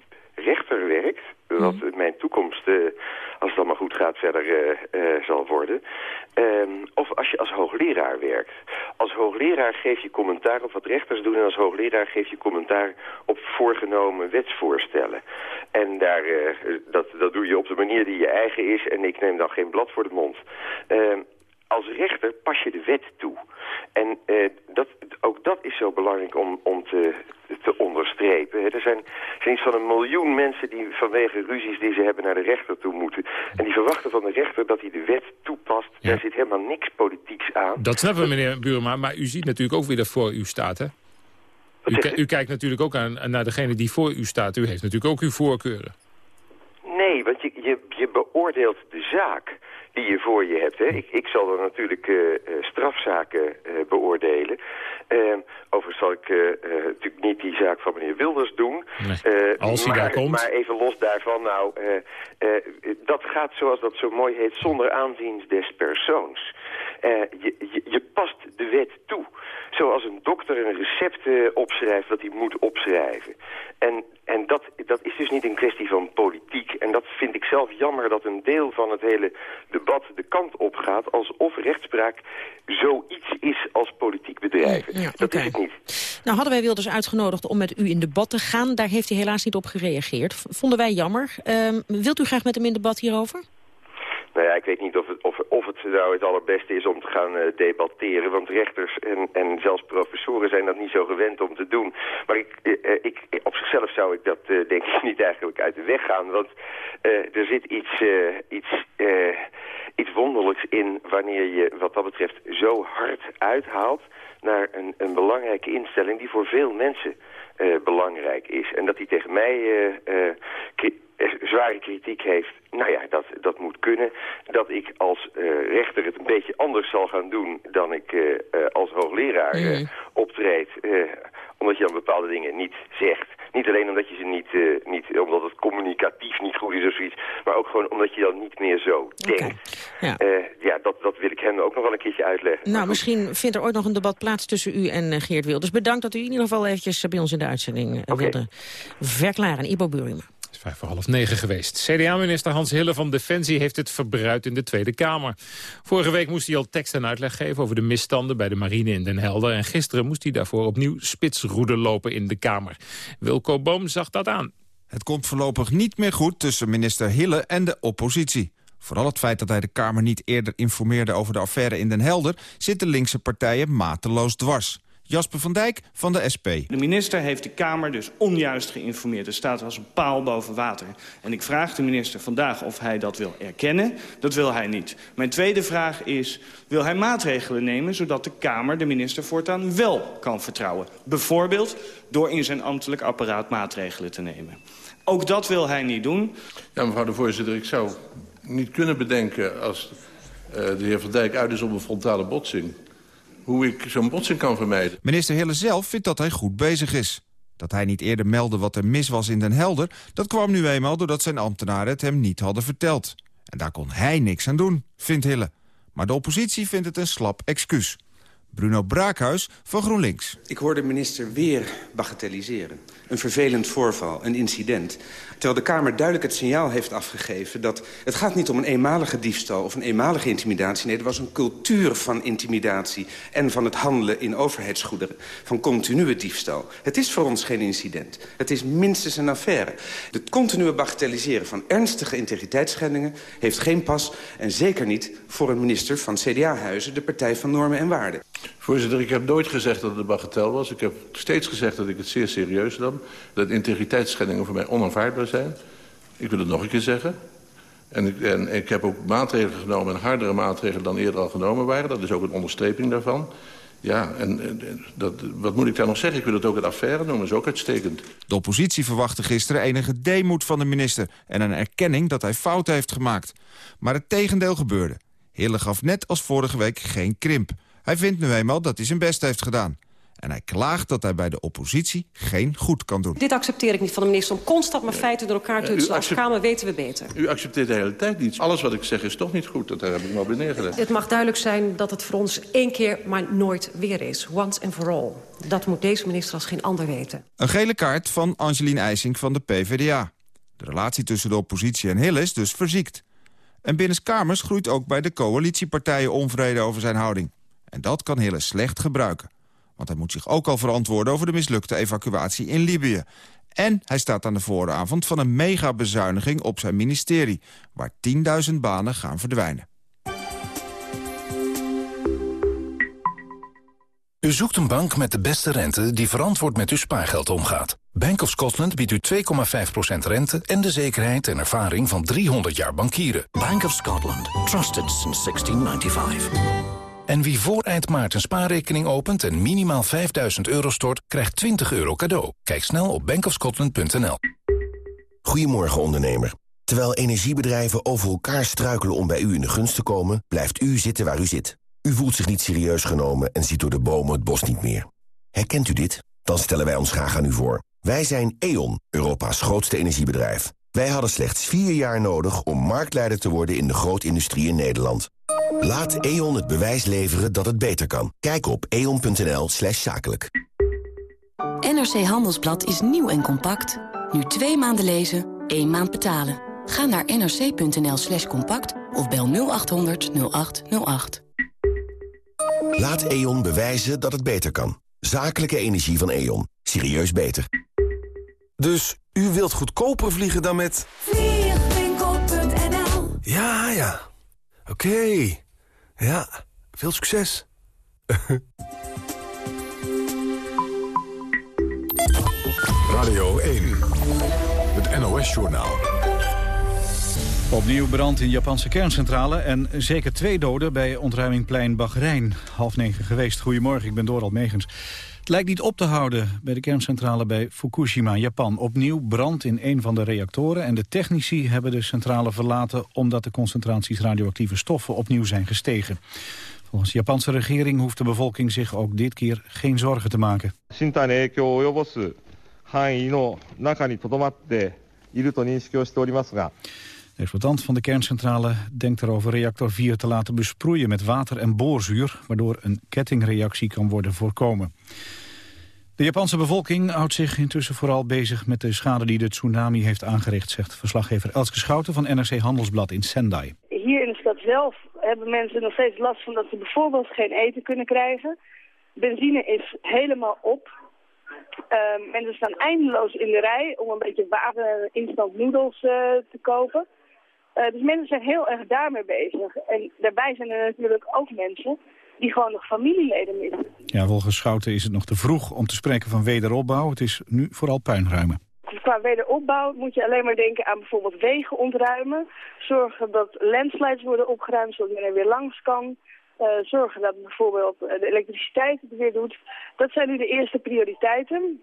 rechter werkt, wat mm. mijn toekomst, als het allemaal goed gaat verder zal worden. Ehm, of als je als hoogleraar werkt. Als hoogleraar geef je commentaar op wat rechters doen... en als hoogleraar geef je commentaar op voorgenomen wetsvoorstellen. En daar, dat, dat doe je op de manier die je eigen is... en ik neem dan geen blad voor de mond. Ehm, als rechter pas je de wet toe. En uh, dat, ook dat is zo belangrijk om, om te, te onderstrepen. Er zijn, zijn iets van een miljoen mensen die vanwege ruzies die ze hebben naar de rechter toe moeten. En die verwachten van de rechter dat hij de wet toepast. Daar zit helemaal niks politieks aan. Dat snappen we, meneer Burema. Maar u ziet natuurlijk ook wie er voor u staat, hè? U, u, kijkt natuurlijk ook aan, naar degene die voor u staat. U heeft natuurlijk ook uw voorkeuren. Nee, want je, je, je beoordeelt de zaak die je voor je hebt. Hè. Ik, ik zal dan natuurlijk uh, strafzaken uh, beoordelen. Uh, overigens zal ik natuurlijk niet die zaak van meneer Wilders doen. Nee. Als hij daar komt. Maar even los daarvan, nou, dat gaat zoals dat zo mooi heet, zonder aanzien des persoons. Je, je, je, past de wet toe. Zoals een dokter een recept opschrijft dat hij moet opschrijven. En, en dat, dat is dus niet een kwestie van politiek. En dat vind ik zelf jammer dat een deel van het hele debat de kant op gaat... alsof rechtspraak zoiets is als politiek bedrijven. Ja, dat is het niet. Nou hadden wij Wilders uitgenodigd om met u in debat te gaan. Daar heeft hij helaas niet op gereageerd. Vonden wij jammer. Um, wilt u graag met hem in debat hierover? Nou ja, ik weet niet of het, of, of het nou het allerbeste is om te gaan uh, debatteren. Want rechters en, en zelfs professoren zijn dat niet zo gewend om te doen. Maar ik, uh, ik, op zichzelf zou ik dat uh, denk ik niet eigenlijk uit de weg gaan. Want er zit iets, iets, wanneer je wat dat betreft zo hard uithaalt naar een, een belangrijke instelling die voor veel mensen belangrijk is. En dat die tegen mij zware kritiek heeft, nou ja, dat, dat moet kunnen. Dat ik als uh, rechter het een beetje anders zal gaan doen dan ik uh, als hoogleraar mm. optreed. omdat je dan bepaalde dingen niet zegt. Niet alleen omdat je ze niet, niet, omdat het communicatief niet goed is of zoiets, maar ook gewoon omdat je dan niet meer zo denkt. Ja, ja dat, dat wil ik hem ook nog wel een keertje uitleggen. Nou, misschien vindt er ooit nog een debat plaats tussen u en Geert Wilders. Bedankt dat u in ieder geval eventjes bij ons in de uitzending okay. wilde verklaren. Ibo Burima vijf voor half negen geweest. CDA-minister Hans Hille van Defensie heeft het verbruikt in de Tweede Kamer. Vorige week moest hij al tekst en uitleg geven over de misstanden bij de marine in Den Helder. En gisteren moest hij daarvoor opnieuw spitsroede lopen in de Kamer. Wilco Boom zag dat aan. Het komt voorlopig niet meer goed tussen minister Hille en de oppositie. Vooral het feit dat hij de Kamer niet eerder informeerde over de affaire in Den Helder... zit de linkse partijen mateloos dwars. Jasper van Dijk van de SP. De minister heeft de Kamer dus onjuist geïnformeerd. Er staat als een paal boven water. En ik vraag de minister vandaag of hij dat wil erkennen. Dat wil hij niet. Mijn tweede vraag is, wil hij maatregelen nemen... zodat de Kamer de minister voortaan wel kan vertrouwen? Bijvoorbeeld door in zijn ambtelijk apparaat maatregelen te nemen. Ook dat wil hij niet doen. Ja, mevrouw de voorzitter, ik zou niet kunnen bedenken... als uh, de heer Van Dijk uit is op een frontale botsing hoe ik zo'n botsing kan vermijden. Minister Hille zelf vindt dat hij goed bezig is. Dat hij niet eerder meldde wat er mis was in Den Helder... dat kwam nu eenmaal doordat zijn ambtenaren het hem niet hadden verteld. En daar kon hij niks aan doen, vindt Hille. Maar de oppositie vindt het een slap excuus. Bruno Braakhuis van GroenLinks. Ik hoor de minister weer bagatelliseren. Een vervelend voorval, een incident. Terwijl de Kamer duidelijk het signaal heeft afgegeven... dat het gaat niet om een eenmalige diefstal of een eenmalige intimidatie. Nee, er was een cultuur van intimidatie en van het handelen in overheidsgoederen. Van continue diefstal. Het is voor ons geen incident. Het is minstens een affaire. Het continue bagatelliseren van ernstige integriteitsschendingen... heeft geen pas en zeker niet voor een minister van CDA-huizen... de Partij van Normen en Waarden. Voorzitter, ik heb nooit gezegd dat het een bagatel was. Ik heb steeds gezegd dat ik het zeer serieus nam. Dat integriteitsschendingen voor mij onaanvaardbaar zijn. Ik wil het nog een keer zeggen. En ik, en ik heb ook maatregelen genomen, en hardere maatregelen dan eerder al genomen waren. Dat is ook een onderstreping daarvan. Ja, en dat, wat moet ik daar nog zeggen? Ik wil het ook een affaire noemen, is ook uitstekend. De oppositie verwachtte gisteren enige deemoed van de minister... en een erkenning dat hij fouten heeft gemaakt. Maar het tegendeel gebeurde. Hille gaf net als vorige week geen krimp. Hij vindt nu eenmaal dat hij zijn best heeft gedaan. En hij klaagt dat hij bij de oppositie geen goed kan doen. Dit accepteer ik niet van de minister om constant maar feiten door elkaar te hutselen. Als Kamer weten we beter. U accepteert de hele tijd niets. Alles wat ik zeg is toch niet goed. Dat heb ik maar bij neergelegd. Het mag duidelijk zijn dat het voor ons één keer maar nooit weer is. Once and for all. Dat moet deze minister als geen ander weten. Een gele kaart van Angelien IJsing van de PvdA. De relatie tussen de oppositie en Hill is dus verziekt. En binnenskamers groeit ook bij de coalitiepartijen onvrede over zijn houding. En dat kan Hille slecht gebruiken. Want hij moet zich ook al verantwoorden over de mislukte evacuatie in Libië. En hij staat aan de vooravond van een megabezuiniging op zijn ministerie... waar 10.000 banen gaan verdwijnen. U zoekt een bank met de beste rente die verantwoord met uw spaargeld omgaat. Bank of Scotland biedt u 2,5% rente en de zekerheid en ervaring van 300 jaar bankieren. Bank of Scotland. Trusted since 1695. En wie voor eind maart een spaarrekening opent en minimaal 5000 euro stort, krijgt 20 euro cadeau. Kijk snel op bankofscotland.nl. Goedemorgen ondernemer. Terwijl energiebedrijven over elkaar struikelen om bij u in de gunst te komen... blijft u zitten waar u zit. U voelt zich niet serieus genomen en ziet door de bomen het bos niet meer. Herkent u dit? Dan stellen wij ons graag aan u voor. Wij zijn E.ON, Europa's grootste energiebedrijf. Wij hadden slechts vier jaar nodig om marktleider te worden in de grootindustrie in Nederland. Laat E.ON het bewijs leveren dat het beter kan. Kijk op eon.nl slash zakelijk. NRC Handelsblad is nieuw en compact. Nu twee maanden lezen, één maand betalen. Ga naar nrc.nl slash compact of bel 0800 0808. Laat E.ON bewijzen dat het beter kan. Zakelijke energie van E.ON. Serieus beter. Dus u wilt goedkoper vliegen dan met... Vliegwinkel.nl Ja, ja. Oké. Ja, veel succes. Radio 1, het NOS-journaal. Opnieuw brand in Japanse kerncentrale en zeker twee doden bij ontruimingplein Bahrein. Half negen geweest. Goedemorgen, ik ben Dorald Megens. Het lijkt niet op te houden bij de kerncentrale bij Fukushima, Japan. Opnieuw brand in een van de reactoren en de technici hebben de centrale verlaten... omdat de concentraties radioactieve stoffen opnieuw zijn gestegen. Volgens de Japanse regering hoeft de bevolking zich ook dit keer geen zorgen te maken. De exploitant van de kerncentrale denkt erover reactor 4 te laten besproeien met water en boorzuur, waardoor een kettingreactie kan worden voorkomen. De Japanse bevolking houdt zich intussen vooral bezig met de schade die de tsunami heeft aangericht, zegt verslaggever Elske Schouten van NRC Handelsblad in Sendai. Hier in de stad zelf hebben mensen nog steeds last van dat ze bijvoorbeeld geen eten kunnen krijgen. Benzine is helemaal op. Ehm, mensen staan eindeloos in de rij om een beetje water instant noedels eh, te kopen. Uh, dus mensen zijn heel erg daarmee bezig. En daarbij zijn er natuurlijk ook mensen die gewoon nog familieleden missen. Ja, volgens Schouten is het nog te vroeg om te spreken van wederopbouw. Het is nu vooral puinruimen. Qua wederopbouw moet je alleen maar denken aan bijvoorbeeld wegen ontruimen. Zorgen dat landslides worden opgeruimd zodat men er weer langs kan. Uh, zorgen dat bijvoorbeeld de elektriciteit het weer doet. Dat zijn nu de eerste prioriteiten.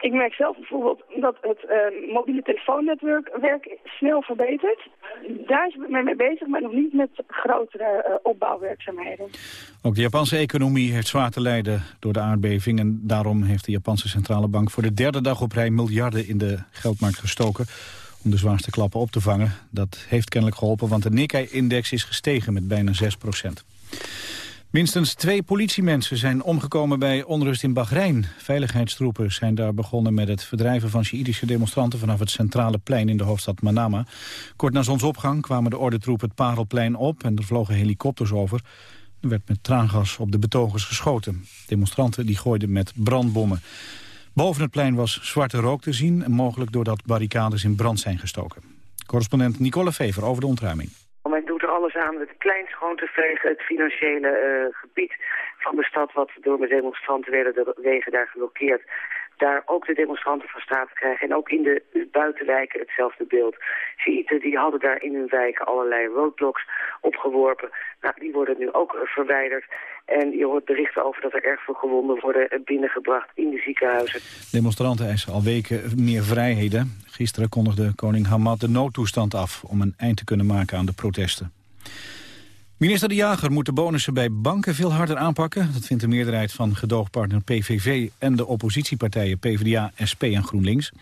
Ik merk zelf bijvoorbeeld dat het uh, mobiele telefoonnetwerk werk snel verbetert. Daar is men mee bezig, maar nog niet met grotere uh, opbouwwerkzaamheden. Ook de Japanse economie heeft zwaar te lijden door de aardbeving. En daarom heeft de Japanse Centrale Bank voor de derde dag op rij miljarden in de geldmarkt gestoken om de zwaarste klappen op te vangen. Dat heeft kennelijk geholpen, want de Nikkei-index is gestegen met bijna 6 procent. Minstens twee politiemensen zijn omgekomen bij onrust in Bahrein. Veiligheidstroepen zijn daar begonnen met het verdrijven van Sjiïdische demonstranten vanaf het centrale plein in de hoofdstad Manama. Kort na zonsopgang kwamen de ordentroepen het Parelplein op en er vlogen helikopters over. Er werd met traangas op de betogers geschoten. Demonstranten die gooiden met brandbommen. Boven het plein was zwarte rook te zien, mogelijk doordat barricades in brand zijn gestoken. Correspondent Nicole Fever over de ontruiming. Alles aan het plein schoon te vegen, het financiële uh, gebied van de stad wat door de demonstranten werden de wegen daar geblokkeerd. Daar ook de demonstranten van straat krijgen. En ook in de buitenwijken hetzelfde beeld. Shiiten die hadden daar in hun wijken allerlei roadblocks opgeworpen. Nou, die worden nu ook uh, verwijderd. En je hoort berichten over dat er erg veel gewonden worden binnengebracht in de ziekenhuizen. Demonstranten eisen al weken meer vrijheden. Gisteren kondigde koning Hamad de noodtoestand af om een eind te kunnen maken aan de protesten. Minister De Jager moet de bonussen bij banken veel harder aanpakken. Dat vindt de meerderheid van gedoogpartner PVV en de oppositiepartijen PvdA, SP en GroenLinks.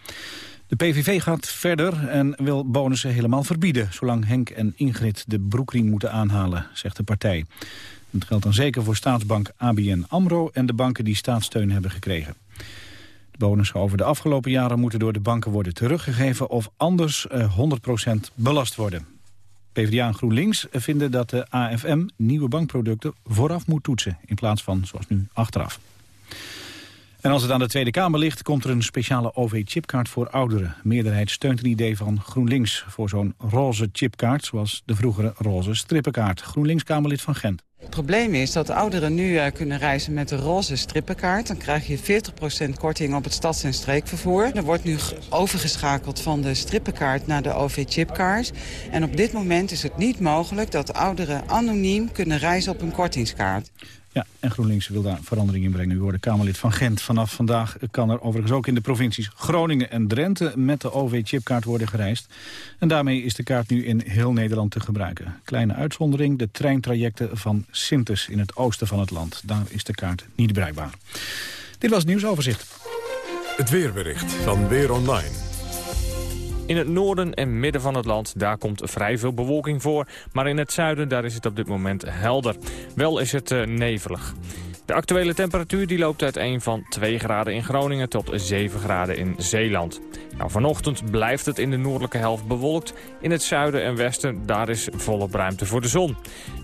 De PVV gaat verder en wil bonussen helemaal verbieden... zolang Henk en Ingrid de broekriem moeten aanhalen, zegt de partij. Dat geldt dan zeker voor staatsbank ABN AMRO en de banken die staatssteun hebben gekregen. De bonussen over de afgelopen jaren moeten door de banken worden teruggegeven of anders 100% belast worden. PvdA en GroenLinks vinden dat de AFM nieuwe bankproducten vooraf moet toetsen... in plaats van, zoals nu, achteraf. En als het aan de Tweede Kamer ligt, komt er een speciale OV-chipkaart voor ouderen. De meerderheid steunt een idee van GroenLinks voor zo'n roze chipkaart... zoals de vroegere roze strippenkaart. GroenLinks-Kamerlid van Gent. Het probleem is dat ouderen nu uh, kunnen reizen met de roze strippenkaart. Dan krijg je 40% korting op het stads- en streekvervoer. Er wordt nu overgeschakeld van de strippenkaart naar de OV-chipkaart. En op dit moment is het niet mogelijk dat ouderen anoniem kunnen reizen op een kortingskaart. Ja, en GroenLinks wil daar verandering in brengen. U hoorde Kamerlid van Gent. Vanaf vandaag kan er overigens ook in de provincies Groningen en Drenthe... met de OV-chipkaart worden gereisd. En daarmee is de kaart nu in heel Nederland te gebruiken. Kleine uitzondering, de treintrajecten van Sintes in het oosten van het land. Daar is de kaart niet bereikbaar. Dit was het nieuwsoverzicht. Het weerbericht van Weer Online. In het noorden en midden van het land, daar komt vrij veel bewolking voor. Maar in het zuiden, daar is het op dit moment helder. Wel is het uh, nevelig. De actuele temperatuur die loopt uiteen van 2 graden in Groningen tot 7 graden in Zeeland. Nou, vanochtend blijft het in de noordelijke helft bewolkt. In het zuiden en westen, daar is volop ruimte voor de zon.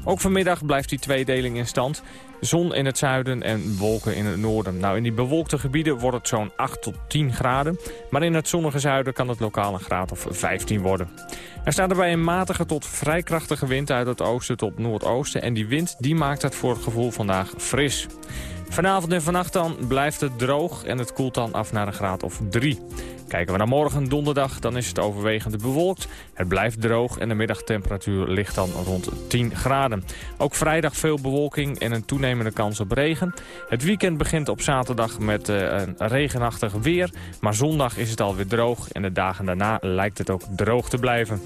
Ook vanmiddag blijft die tweedeling in stand. Zon in het zuiden en wolken in het noorden. Nou, in die bewolkte gebieden wordt het zo'n 8 tot 10 graden. Maar in het zonnige zuiden kan het lokaal een graad of 15 worden. Er staat erbij een matige tot vrij krachtige wind uit het oosten tot noordoosten. En die wind die maakt het voor het gevoel vandaag fris. Vanavond en vannacht dan blijft het droog en het koelt dan af naar een graad of 3. Kijken we naar morgen donderdag, dan is het overwegend bewolkt. Het blijft droog en de middagtemperatuur ligt dan rond 10 graden. Ook vrijdag veel bewolking en een toenemende kans op regen. Het weekend begint op zaterdag met uh, een regenachtig weer. Maar zondag is het alweer droog en de dagen daarna lijkt het ook droog te blijven.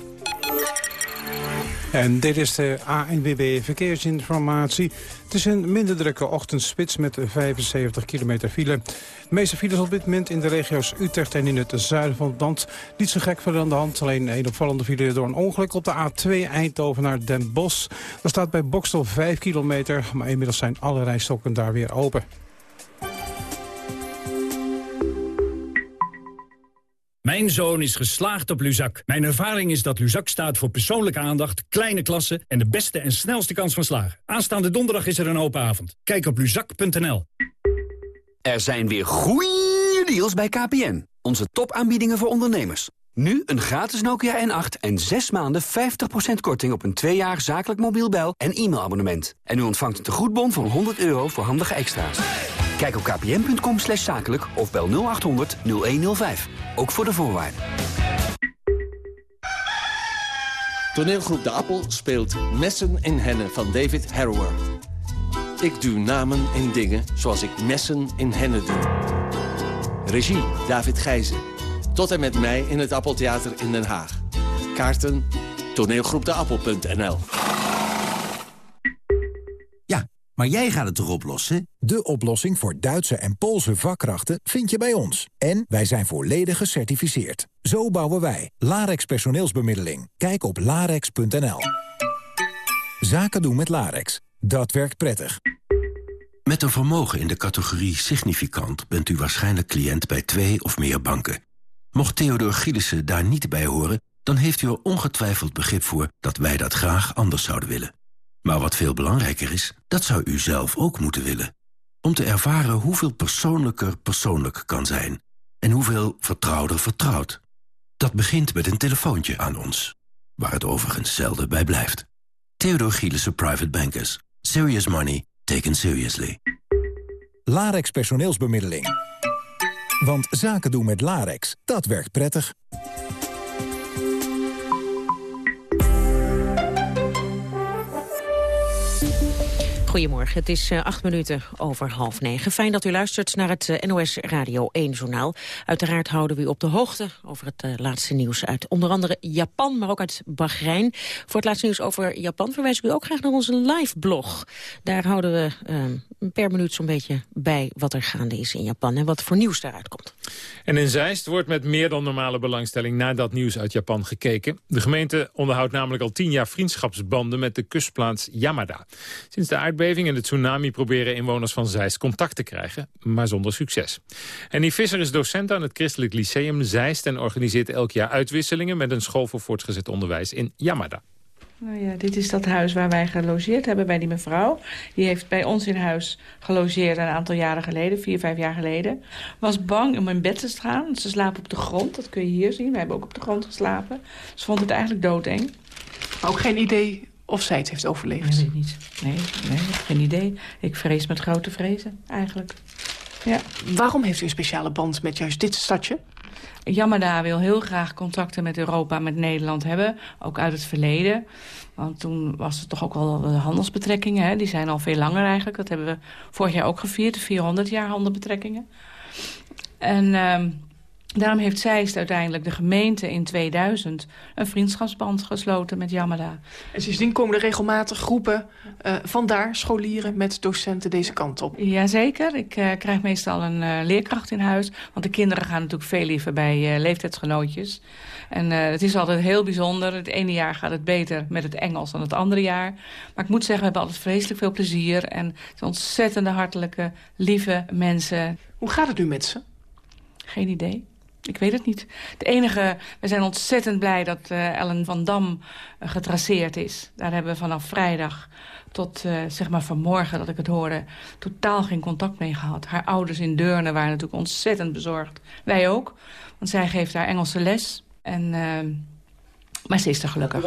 En dit is de ANWB Verkeersinformatie. Het is een minder drukke ochtendspits met 75 kilometer file. De meeste files op dit moment in de regio's Utrecht en in het zuiden van het land. Niet zo gek veel aan de hand, alleen een opvallende file door een ongeluk op de A2 Eindhoven naar Den Bosch. Daar staat bij Bokstel 5 kilometer, maar inmiddels zijn alle rijstokken daar weer open. Mijn zoon is geslaagd op Luzak. Mijn ervaring is dat Luzak staat voor persoonlijke aandacht, kleine klassen... en de beste en snelste kans van slagen. Aanstaande donderdag is er een open avond. Kijk op luzak.nl. Er zijn weer goeie deals bij KPN. Onze topaanbiedingen voor ondernemers. Nu een gratis Nokia N8 en 6 maanden 50% korting op een 2 jaar zakelijk mobiel bel- en e-mailabonnement. En u ontvangt een tegoedbon van 100 euro voor handige extra's. Kijk op kpn.com slash zakelijk of bel 0800 0105. Ook voor de voorwaarden. Toneelgroep De Appel speelt Messen in Hennen van David Harrower. Ik duw namen en dingen zoals ik messen in hennen doe. Regie David Gijzen. Tot en met mij in het Appeltheater in Den Haag. Kaarten toneelgroepdeappel.nl Maar jij gaat het toch oplossen? De oplossing voor Duitse en Poolse vakkrachten vind je bij ons. En wij zijn volledig gecertificeerd. Zo bouwen wij. Larex personeelsbemiddeling. Kijk op larex.nl. Zaken doen met Larex. Dat werkt prettig. Met een vermogen in de categorie significant... bent u waarschijnlijk cliënt bij twee of meer banken. Mocht Theodor Gielissen daar niet bij horen... dan heeft u er ongetwijfeld begrip voor dat wij dat graag anders zouden willen. Maar wat veel belangrijker is, dat zou u zelf ook moeten willen. Om te ervaren hoeveel persoonlijker persoonlijk kan zijn. En hoeveel vertrouwder vertrouwd. Dat begint met een telefoontje aan ons. Waar het overigens zelden bij blijft. Theodor Gielissen Private Bankers. Serious money taken seriously. Larex personeelsbemiddeling. Want zaken doen met Larex, dat werkt prettig. Goedemorgen, het is uh, acht minuten over half negen. Fijn dat u luistert naar het uh, NOS Radio 1-journaal. Uiteraard houden we u op de hoogte over het uh, laatste nieuws uit onder andere Japan, maar ook uit Bahrein. Voor het laatste nieuws over Japan verwijs ik u ook graag naar onze live-blog. Daar houden we per minuut zo'n beetje bij wat er gaande is in Japan en wat voor nieuws daaruit komt. En in Zeist wordt met meer dan normale belangstelling naar dat nieuws uit Japan gekeken. De gemeente onderhoudt namelijk al tien jaar vriendschapsbanden met de kustplaats Yamada. Sinds de aardbeving en de tsunami proberen inwoners van Zeist contact te krijgen, maar zonder succes. die Visser is docent aan het Christelijk Lyceum Zeist en organiseert elk jaar uitwisselingen met een school voor voortgezet onderwijs in Yamada. Nou ja, dit is dat huis waar wij gelogeerd hebben bij die mevrouw. Die heeft bij ons in huis gelogeerd een aantal jaren geleden, vier, vijf jaar geleden. Was bang om in bed te gaan. Ze slapen op de grond, dat kun je hier zien. We hebben ook op de grond geslapen. Ze vond het eigenlijk doodeng. Maar ook geen idee of zij het heeft overleefd? Nee, niet. Nee, nee, geen idee. Ik vrees met grote vrezen, eigenlijk. Ja. Waarom heeft u een speciale band met juist dit stadje? Yamada wil heel graag contacten met Europa, met Nederland hebben. Ook uit het verleden. Want toen was het toch ook wel handelsbetrekkingen. Hè? Die zijn al veel langer eigenlijk. Dat hebben we vorig jaar ook gevierd. 400 jaar handelbetrekkingen. En... Uh, Daarom heeft Zeist uiteindelijk de gemeente in 2000 een vriendschapsband gesloten met Yamada. En sindsdien komen er regelmatig groepen uh, vandaar, scholieren met docenten deze kant op? Jazeker, ik uh, krijg meestal een uh, leerkracht in huis. Want de kinderen gaan natuurlijk veel liever bij leeftijdsgenootjes. En het is altijd heel bijzonder. Het ene jaar gaat het beter met het Engels dan het andere jaar. Maar ik moet zeggen, we hebben altijd vreselijk veel plezier. En het zijn ontzettende hartelijke, lieve mensen. Hoe gaat het nu met ze? Geen idee. Ik weet het niet. Het enige, we zijn ontzettend blij dat uh, Ellen van Dam uh, getraceerd is. Daar hebben we vanaf vrijdag tot uh, zeg maar vanmorgen dat ik het hoorde... totaal geen contact mee gehad. Haar ouders in Deurne waren natuurlijk ontzettend bezorgd. Wij ook, want zij geeft haar Engelse les. En, maar ze is er gelukkig.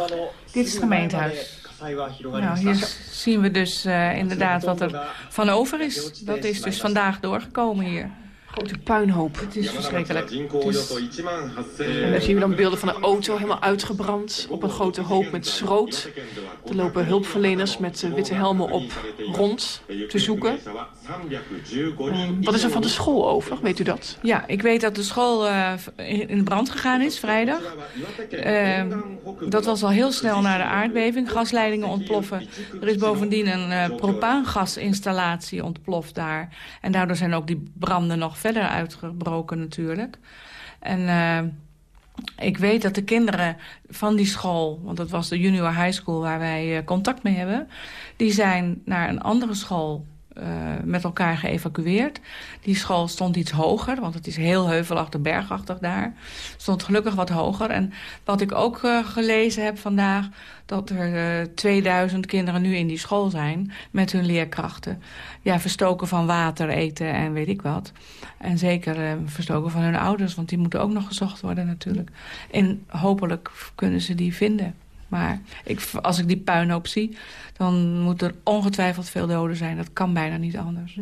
Dit is het gemeentehuis. Nou, hier zien we dus inderdaad wat er van over is. Dat is dus vandaag doorgekomen hier grote puinhoop. Het is verschrikkelijk. En dan zien we dan beelden van een auto helemaal uitgebrand op een grote hoop met schroot. Er lopen hulpverleners met uh, witte helmen op rond te zoeken. Um, wat is er van de school over, weet u dat? Ja, ik weet dat de school uh, in brand gegaan is vrijdag. Uh, dat was al heel snel na de aardbeving. Gasleidingen ontploffen. Er is bovendien een uh, propaangasinstallatie ontploft daar. En daardoor zijn ook die branden nog verder uitgebroken natuurlijk. En uh, ik weet dat de kinderen van die school... want dat was de junior high school waar wij uh, contact mee hebben... die zijn naar een andere school uh, met elkaar geëvacueerd. Die school stond iets hoger, want het is heel heuvelachtig, bergachtig daar. Stond gelukkig wat hoger. En wat ik ook uh, gelezen heb vandaag... dat er uh, 2000 kinderen nu in die school zijn met hun leerkrachten. Ja, verstoken van water, eten en weet ik wat. En zeker verstoken van hun ouders, want die moeten ook nog gezocht worden natuurlijk. En hopelijk kunnen ze die vinden. Maar ik, als ik die puinhoop zie, dan moet er ongetwijfeld veel doden zijn. Dat kan bijna niet anders.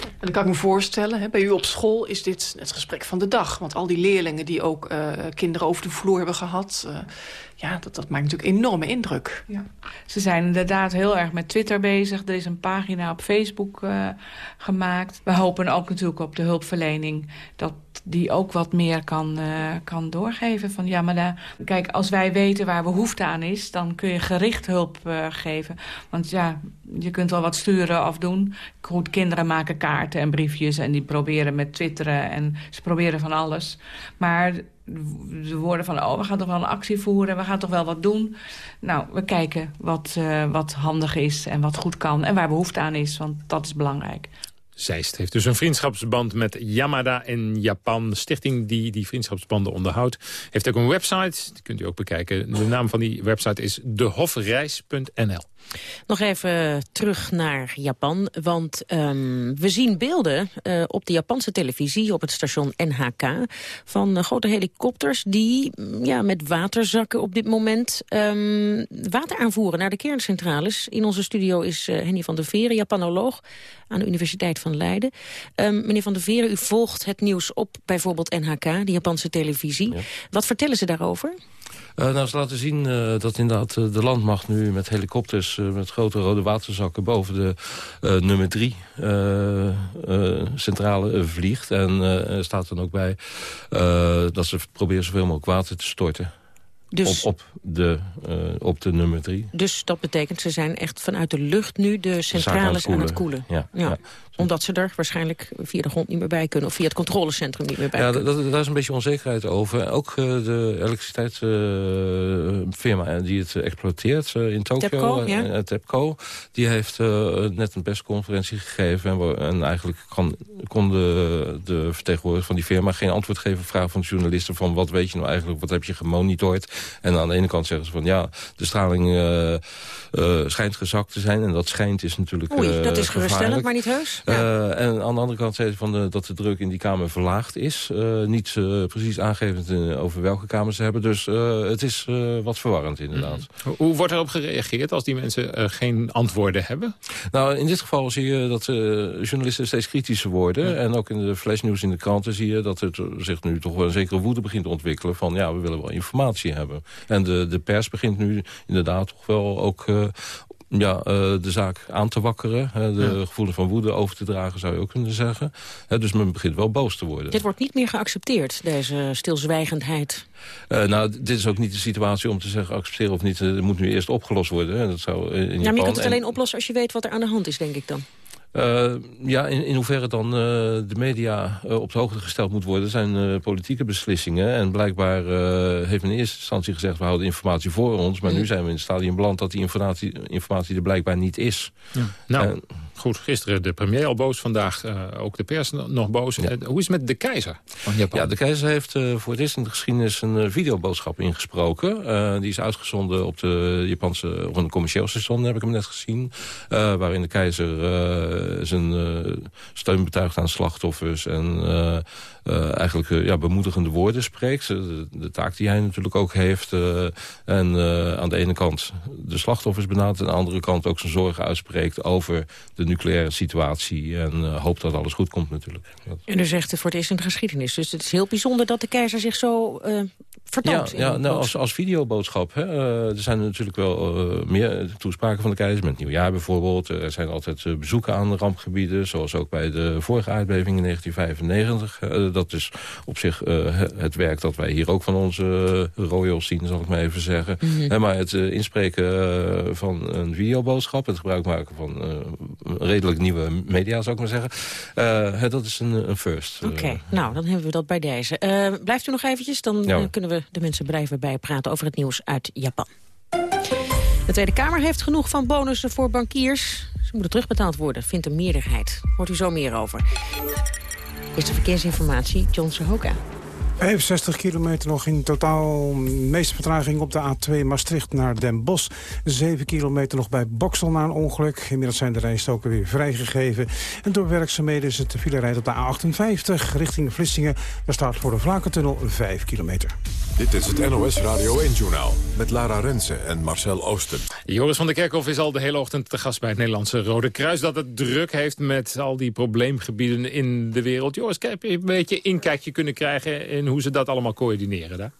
En dan kan ik me voorstellen, hè, bij u op school is dit het gesprek van de dag. Want al die leerlingen die ook uh, kinderen over de vloer hebben gehad... Uh, ja, dat, dat maakt natuurlijk enorme indruk. Ja. Ze zijn inderdaad heel erg met Twitter bezig. Er is een pagina op Facebook uh, gemaakt. We hopen ook natuurlijk op de hulpverlening... dat die ook wat meer kan, uh, kan doorgeven. Van, ja, maar kijk, als wij weten waar behoefte aan is... dan kun je gericht hulp uh, geven. Want ja, je kunt wel wat sturen of doen. Goed, kinderen maken kaarten en briefjes... en die proberen met twitteren en ze proberen van alles. Maar de woorden van, oh, we gaan toch wel een actie voeren, we gaan toch wel wat doen. Nou, we kijken wat, uh, wat handig is en wat goed kan en waar behoefte aan is, want dat is belangrijk. Zeist heeft dus een vriendschapsband met Yamada in Japan. De stichting die die vriendschapsbanden onderhoudt. Heeft ook een website, die kunt u ook bekijken. De naam van die website is dehofreis.nl. Nog even terug naar Japan, want um, we zien beelden uh, op de Japanse televisie, op het station NHK, van uh, grote helikopters die ja, met waterzakken op dit moment um, water aanvoeren naar de kerncentrales. In onze studio is uh, Henny van der Veren, Japanoloog aan de Universiteit van Leiden. Um, meneer van der Veren, u volgt het nieuws op bijvoorbeeld NHK, de Japanse televisie. Ja. Wat vertellen ze daarover? Uh, nou, ze laten zien uh, dat inderdaad uh, de landmacht nu met helikopters... met grote rode waterzakken boven de nummer drie centrale vliegt. En er staat dan ook bij dat ze proberen zoveel mogelijk water te storten. Dus, op, op, de, uh, op de nummer drie. Dus dat betekent, ze zijn echt vanuit de lucht nu de centrales aan het koelen. Ja, ja. ja, Omdat ze er waarschijnlijk via de grond niet meer bij kunnen... of via het controlecentrum niet meer bij ja, kunnen. Ja, daar is een beetje onzekerheid over. Ook uh, de elektriciteitsfirma uh, die het exploiteert in Tokio, TEPCO, ja? TEPCO... die heeft net een persconferentie gegeven... en, en eigenlijk kan, kon de, de vertegenwoordiger van die firma... geen antwoord geven op vragen van de journalisten... van wat weet je nou eigenlijk, wat heb je gemonitord... En aan de ene kant zeggen ze van ja, de straling schijnt gezakt te zijn. En dat schijnt is natuurlijk Oei, dat is geruststellend, maar niet heus. En aan de andere kant zeggen ze van, dat de druk in die kamer verlaagd is. niet precies aangevend over welke kamers ze hebben. Dus het is wat verwarrend inderdaad. Mhm. Hoe wordt erop gereageerd als die mensen geen antwoorden hebben? Nou, in dit geval zie je dat journalisten steeds kritischer worden. En ook in de flashnieuws in de kranten zie je dat het zich nu toch wel een zekere woede begint te ontwikkelen. Van ja, we willen wel informatie hebben. En de, de pers begint nu inderdaad toch wel ook uh, ja, uh, de zaak aan te wakkeren. de ja. gevoelens van woede over te dragen, zou je ook kunnen zeggen. dus men begint wel boos te worden. Dit wordt niet meer geaccepteerd, deze stilzwijgendheid. Uh, nou, dit is ook niet de situatie om te zeggen accepteren of niet. Het moet nu eerst opgelost worden. Hè. Dat zou in ja, maar je kunt het alleen oplossen als je weet wat er aan de hand is, denk ik dan. Uh, ja, in, in hoeverre dan uh, de media uh, op de hoogte gesteld moet worden... zijn politieke beslissingen. En blijkbaar heeft men in eerste instantie gezegd... we houden informatie voor ons. Maar nu zijn we in het stadium beland dat die informatie, informatie er blijkbaar niet is. Ja. Nou, goed, gisteren de premier al boos. Vandaag ook de pers nog boos. hoe is het met de keizer van Japan? Ja, de keizer heeft voor het eerst in de geschiedenis... een videoboodschap ingesproken. die is uitgezonden op de Japanse... of een commercieel station, heb ik hem net gezien. waarin de keizer eh, zijn eh, steun betuigt aan slachtoffers... en uh, eigenlijk ja, bemoedigende woorden spreekt. De, de, taak die hij natuurlijk ook heeft. en aan de ene kant de slachtoffers benadert... en aan de andere kant ook zijn zorgen uitspreekt... over de nucleaire situatie. En hoopt dat alles goed komt natuurlijk. En u zegt het voor het eerst in de geschiedenis. Dus het is heel bijzonder dat de keizer zich zo vertoont. Ja, ja nou, als, als videoboodschap. Hè. er zijn natuurlijk wel meer toespraken van de keizer. Met nieuwjaar bijvoorbeeld. Er zijn altijd bezoeken aan rampgebieden. Zoals ook bij de vorige aardbeving in 1995. Uh, dat is op zich uh, het werk dat wij hier ook van onze royals zien, zal ik maar even zeggen. Mm -hmm. maar het inspreken van een videoboodschap, het gebruik maken van redelijk nieuwe media, zou ik maar zeggen. dat is een, een first. Oké, nou, dan hebben we dat bij deze. blijft u nog eventjes, dan ja. kunnen we de mensen blijven bijpraten over het nieuws uit Japan. De Tweede Kamer heeft genoeg van bonussen voor bankiers. Ze moeten terugbetaald worden, vindt een meerderheid. Hoort u zo meer over. Eerste verkeersinformatie, John Sohoka. 65 kilometer nog in totaal. meeste vertraging op de A2 Maastricht naar Den Bosch. 7 kilometer nog bij Boksel na een ongeluk. Inmiddels zijn de rijstoken weer vrijgegeven. En door werkzaamheden is het de file op de A58 richting Vlissingen. Daar staat voor de Vlakentunnel 5 kilometer. Dit is het NOS Radio 1-journaal met Lara Rensen en Marcel Oosten. Joris van der Kerkhof is al de hele ochtend te gast bij het Nederlandse Rode Kruis... dat het druk heeft met al die probleemgebieden in de wereld. Joris, heb je een beetje inkijkje kunnen krijgen... in hoe ze dat allemaal coördineren daar?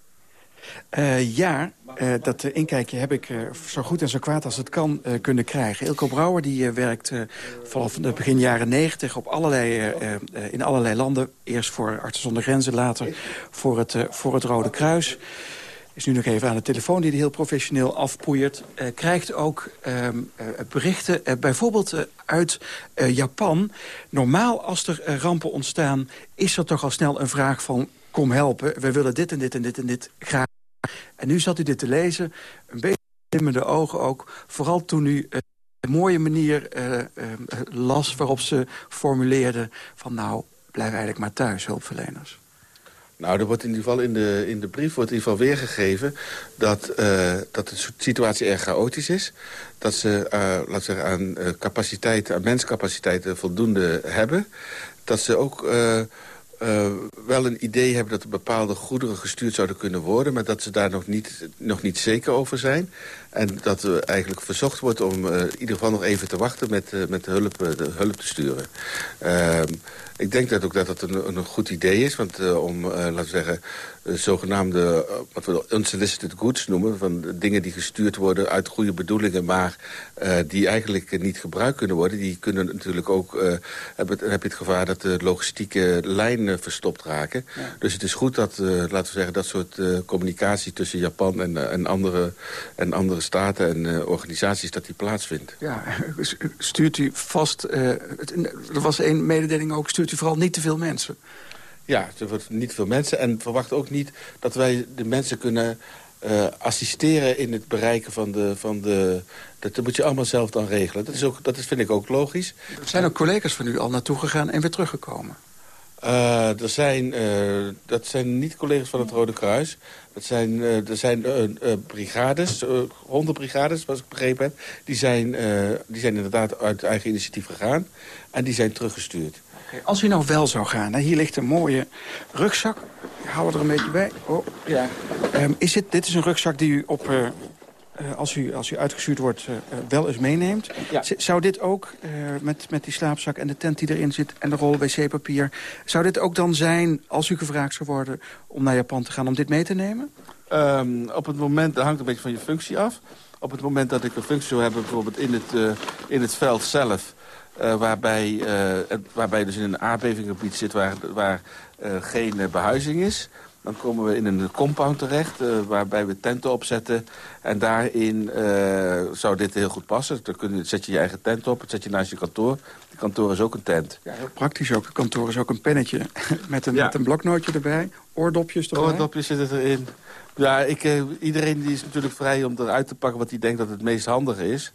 Uh, ja, uh, dat inkijkje heb ik zo goed en zo kwaad als het kan kunnen krijgen. Ilko Brouwer die werkt vanaf begin jaren negentig allerlei, in allerlei landen. Eerst voor Artsen zonder Grenzen, later voor het, voor het Rode Kruis. Is nu nog even aan de telefoon die hij heel professioneel afpoeiert. krijgt ook ehm, berichten, bijvoorbeeld uit Japan. Normaal als er rampen ontstaan, is er toch al snel een vraag van kom helpen, we willen dit en dit en dit en dit graag. En nu zat u dit te lezen, een beetje glimmende ogen ook. Vooral toen u uh, een mooie manier uh, las waarop ze formuleerden... van nou, blijf eigenlijk maar thuis, hulpverleners. Nou, er wordt in ieder geval in de, in de brief wordt in ieder geval weergegeven... dat, dat de situatie erg chaotisch is. Dat ze, uh, laten zeggen, aan capaciteit, aan menscapaciteiten voldoende hebben. Dat ze ook wel een idee hebben dat er bepaalde goederen gestuurd zouden kunnen worden... maar dat ze daar nog niet, nog niet zeker over zijn. En dat er eigenlijk verzocht wordt om uh, in ieder geval nog even te wachten met, uh, met de, hulp, de hulp te sturen. Ehm, ik denk dat ook dat dat een, een goed idee is. Want om, laten we zeggen, zogenaamde, wat we unsolicited goods noemen... van dingen die gestuurd worden uit goede bedoelingen... maar die eigenlijk niet gebruikt kunnen worden... die kunnen natuurlijk ook, heb, het, heb je het gevaar dat de logistieke lijnen verstopt raken. Ja. Dus het is goed dat, laten we zeggen, dat soort communicatie tussen Japan en, en, andere, en andere staten en uh, organisaties dat die plaatsvindt. Ja, stuurt u vast, uh, er was een mededeling ook, stuurt u vooral niet te veel mensen. Ja, er wordt niet veel mensen en verwacht ook niet dat wij de mensen kunnen uh, assisteren in het bereiken van de, van de... Dat moet je allemaal zelf dan regelen. Dat, is ook, dat is, vind ik ook logisch. Er zijn ook collega's van u al naartoe gegaan en weer teruggekomen. Uh, er zijn, uh, dat zijn niet collega's van het Rode Kruis. Dat zijn, uh, er zijn brigades, hondenbrigades, zoals ik begrepen heb. Die zijn, die zijn inderdaad uit eigen initiatief gegaan. En die zijn teruggestuurd. Als u nou wel zou gaan, hier ligt een mooie rugzak. Hou er een beetje bij. Oh, ja. Um, is dit, dit is een rugzak die u op als, u, als u uitgestuurd wordt, uh, wel eens meeneemt. Ja. Zou dit ook, uh, met, met die slaapzak en de tent die erin zit... en de rol wc-papier... zou dit ook dan zijn, als u gevraagd zou worden... om naar Japan te gaan, om dit mee te nemen? Um, op het moment, dat hangt een beetje van je functie af. Op het moment dat ik een functie zou hebben, bijvoorbeeld in het, in het veld zelf... waarbij, waarbij je dus in een aardbevinggebied zit waar, waar geen behuizing is... Dan komen we in een compound terecht, uh, waarbij we tenten opzetten. En daarin uh, zou dit heel goed passen. Dan kun je, zet je je eigen tent op, zet je naast je kantoor. Het kantoor is ook een tent. Ja, heel praktisch ook. Het kantoor is ook een pennetje met een, ja. met een bloknootje erbij. Oordopjes erbij. Oordopjes zitten erin. Ja, ik, uh, iedereen die is natuurlijk vrij om eruit te pakken wat hij denkt dat het meest handige is.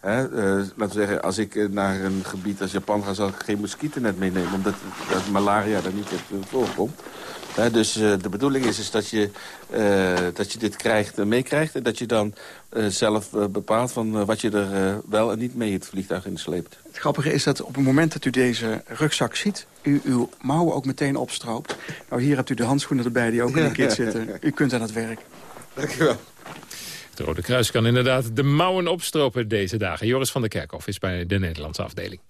Hè, laten we zeggen, als ik naar een gebied als Japan ga... zal ik geen moskietennet meenemen, omdat dat malaria daar niet voorkomt. Dus uh, de bedoeling is, is dat, je, uh, dat je dit krijgt en meekrijgt... en dat je dan uh, zelf bepaalt van wat je er wel en niet mee het vliegtuig in sleept. Het grappige is dat op het moment dat u deze rugzak ziet... u uw mouwen ook meteen opstroopt. Nou, hier hebt u de handschoenen erbij die ook in de kit zitten. U kunt aan het werk. Dank u wel. Het Rode Kruis kan inderdaad de mouwen opstropen deze dagen. Joris van der Kerkhoff is bij de Nederlandse afdeling.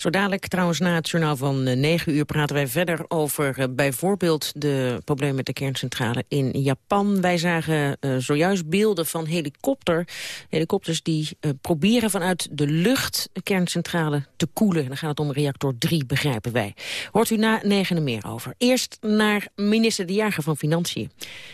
Zo dadelijk trouwens na het journaal van 9 eh, uur praten wij verder over uh, bijvoorbeeld de problemen met de kerncentrale in Japan. Wij zagen uh, zojuist beelden van helikopter, helikopters die proberen vanuit de lucht de kerncentrale te koelen. Dan gaat het om reactor 3, begrijpen wij. Hoort u na 9 er meer over. Eerst naar minister De Jager van Financiën.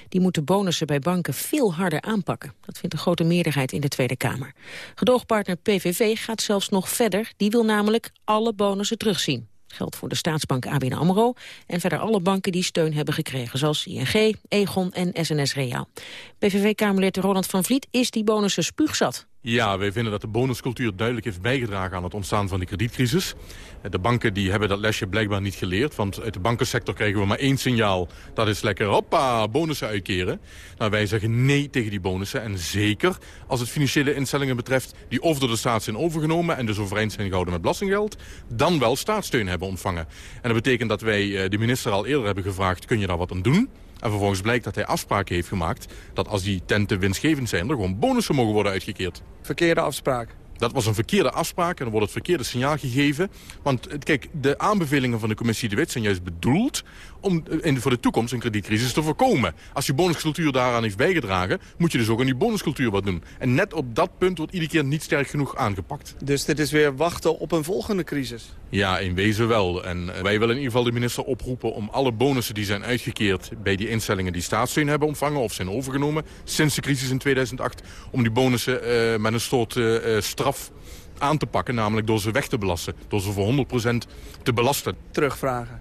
Die moet de bonussen bij banken veel harder aanpakken. Dat vindt een grote meerderheid in de Tweede Kamer. Gedoogpartner PVV gaat zelfs nog verder. Die wil namelijk alle bonussen terugzien. Geldt voor de staatsbank ABN AMRO en verder alle banken die steun hebben gekregen, zoals ING, Egon en SNS Reaal. PVV-kamerlid Roland van Vliet is die bonussen spuugzat. Ja, wij vinden dat de bonuscultuur duidelijk heeft bijgedragen aan het ontstaan van de kredietcrisis. De banken die hebben dat lesje blijkbaar niet geleerd. Want uit de bankensector krijgen we maar één signaal. Dat is lekker, hoppa, bonussen uitkeren. Nou, wij zeggen nee tegen die bonussen. En zeker als het financiële instellingen betreft... die of door de staat zijn overgenomen en dus overeind zijn gehouden met belastinggeld... dan wel staatssteun hebben ontvangen. En dat betekent dat wij eh, de minister al eerder hebben gevraagd... kun je daar wat aan doen? En vervolgens blijkt dat hij afspraken heeft gemaakt... dat als die tenten winstgevend zijn, er gewoon bonussen mogen worden uitgekeerd. Verkeerde afspraak. Dat was een verkeerde afspraak en dan wordt het verkeerde signaal gegeven. Want kijk, de aanbevelingen van de commissie De Wit zijn juist bedoeld... om in, voor de toekomst een kredietcrisis te voorkomen. Als je bonuscultuur daaraan heeft bijgedragen... moet je dus ook aan die bonuscultuur wat doen. En net op dat punt wordt iedere keer niet sterk genoeg aangepakt. Dus dit is weer wachten op een volgende crisis? Ja, in wezen wel. En wij willen in ieder geval de minister oproepen om alle bonussen die zijn uitgekeerd... bij die instellingen die staatssteun hebben ontvangen of zijn overgenomen... sinds de crisis in 2008, om die bonussen uh, met een soort uh, straf aan te pakken. Namelijk door ze weg te belasten. Door ze voor 100% te belasten. Terugvragen.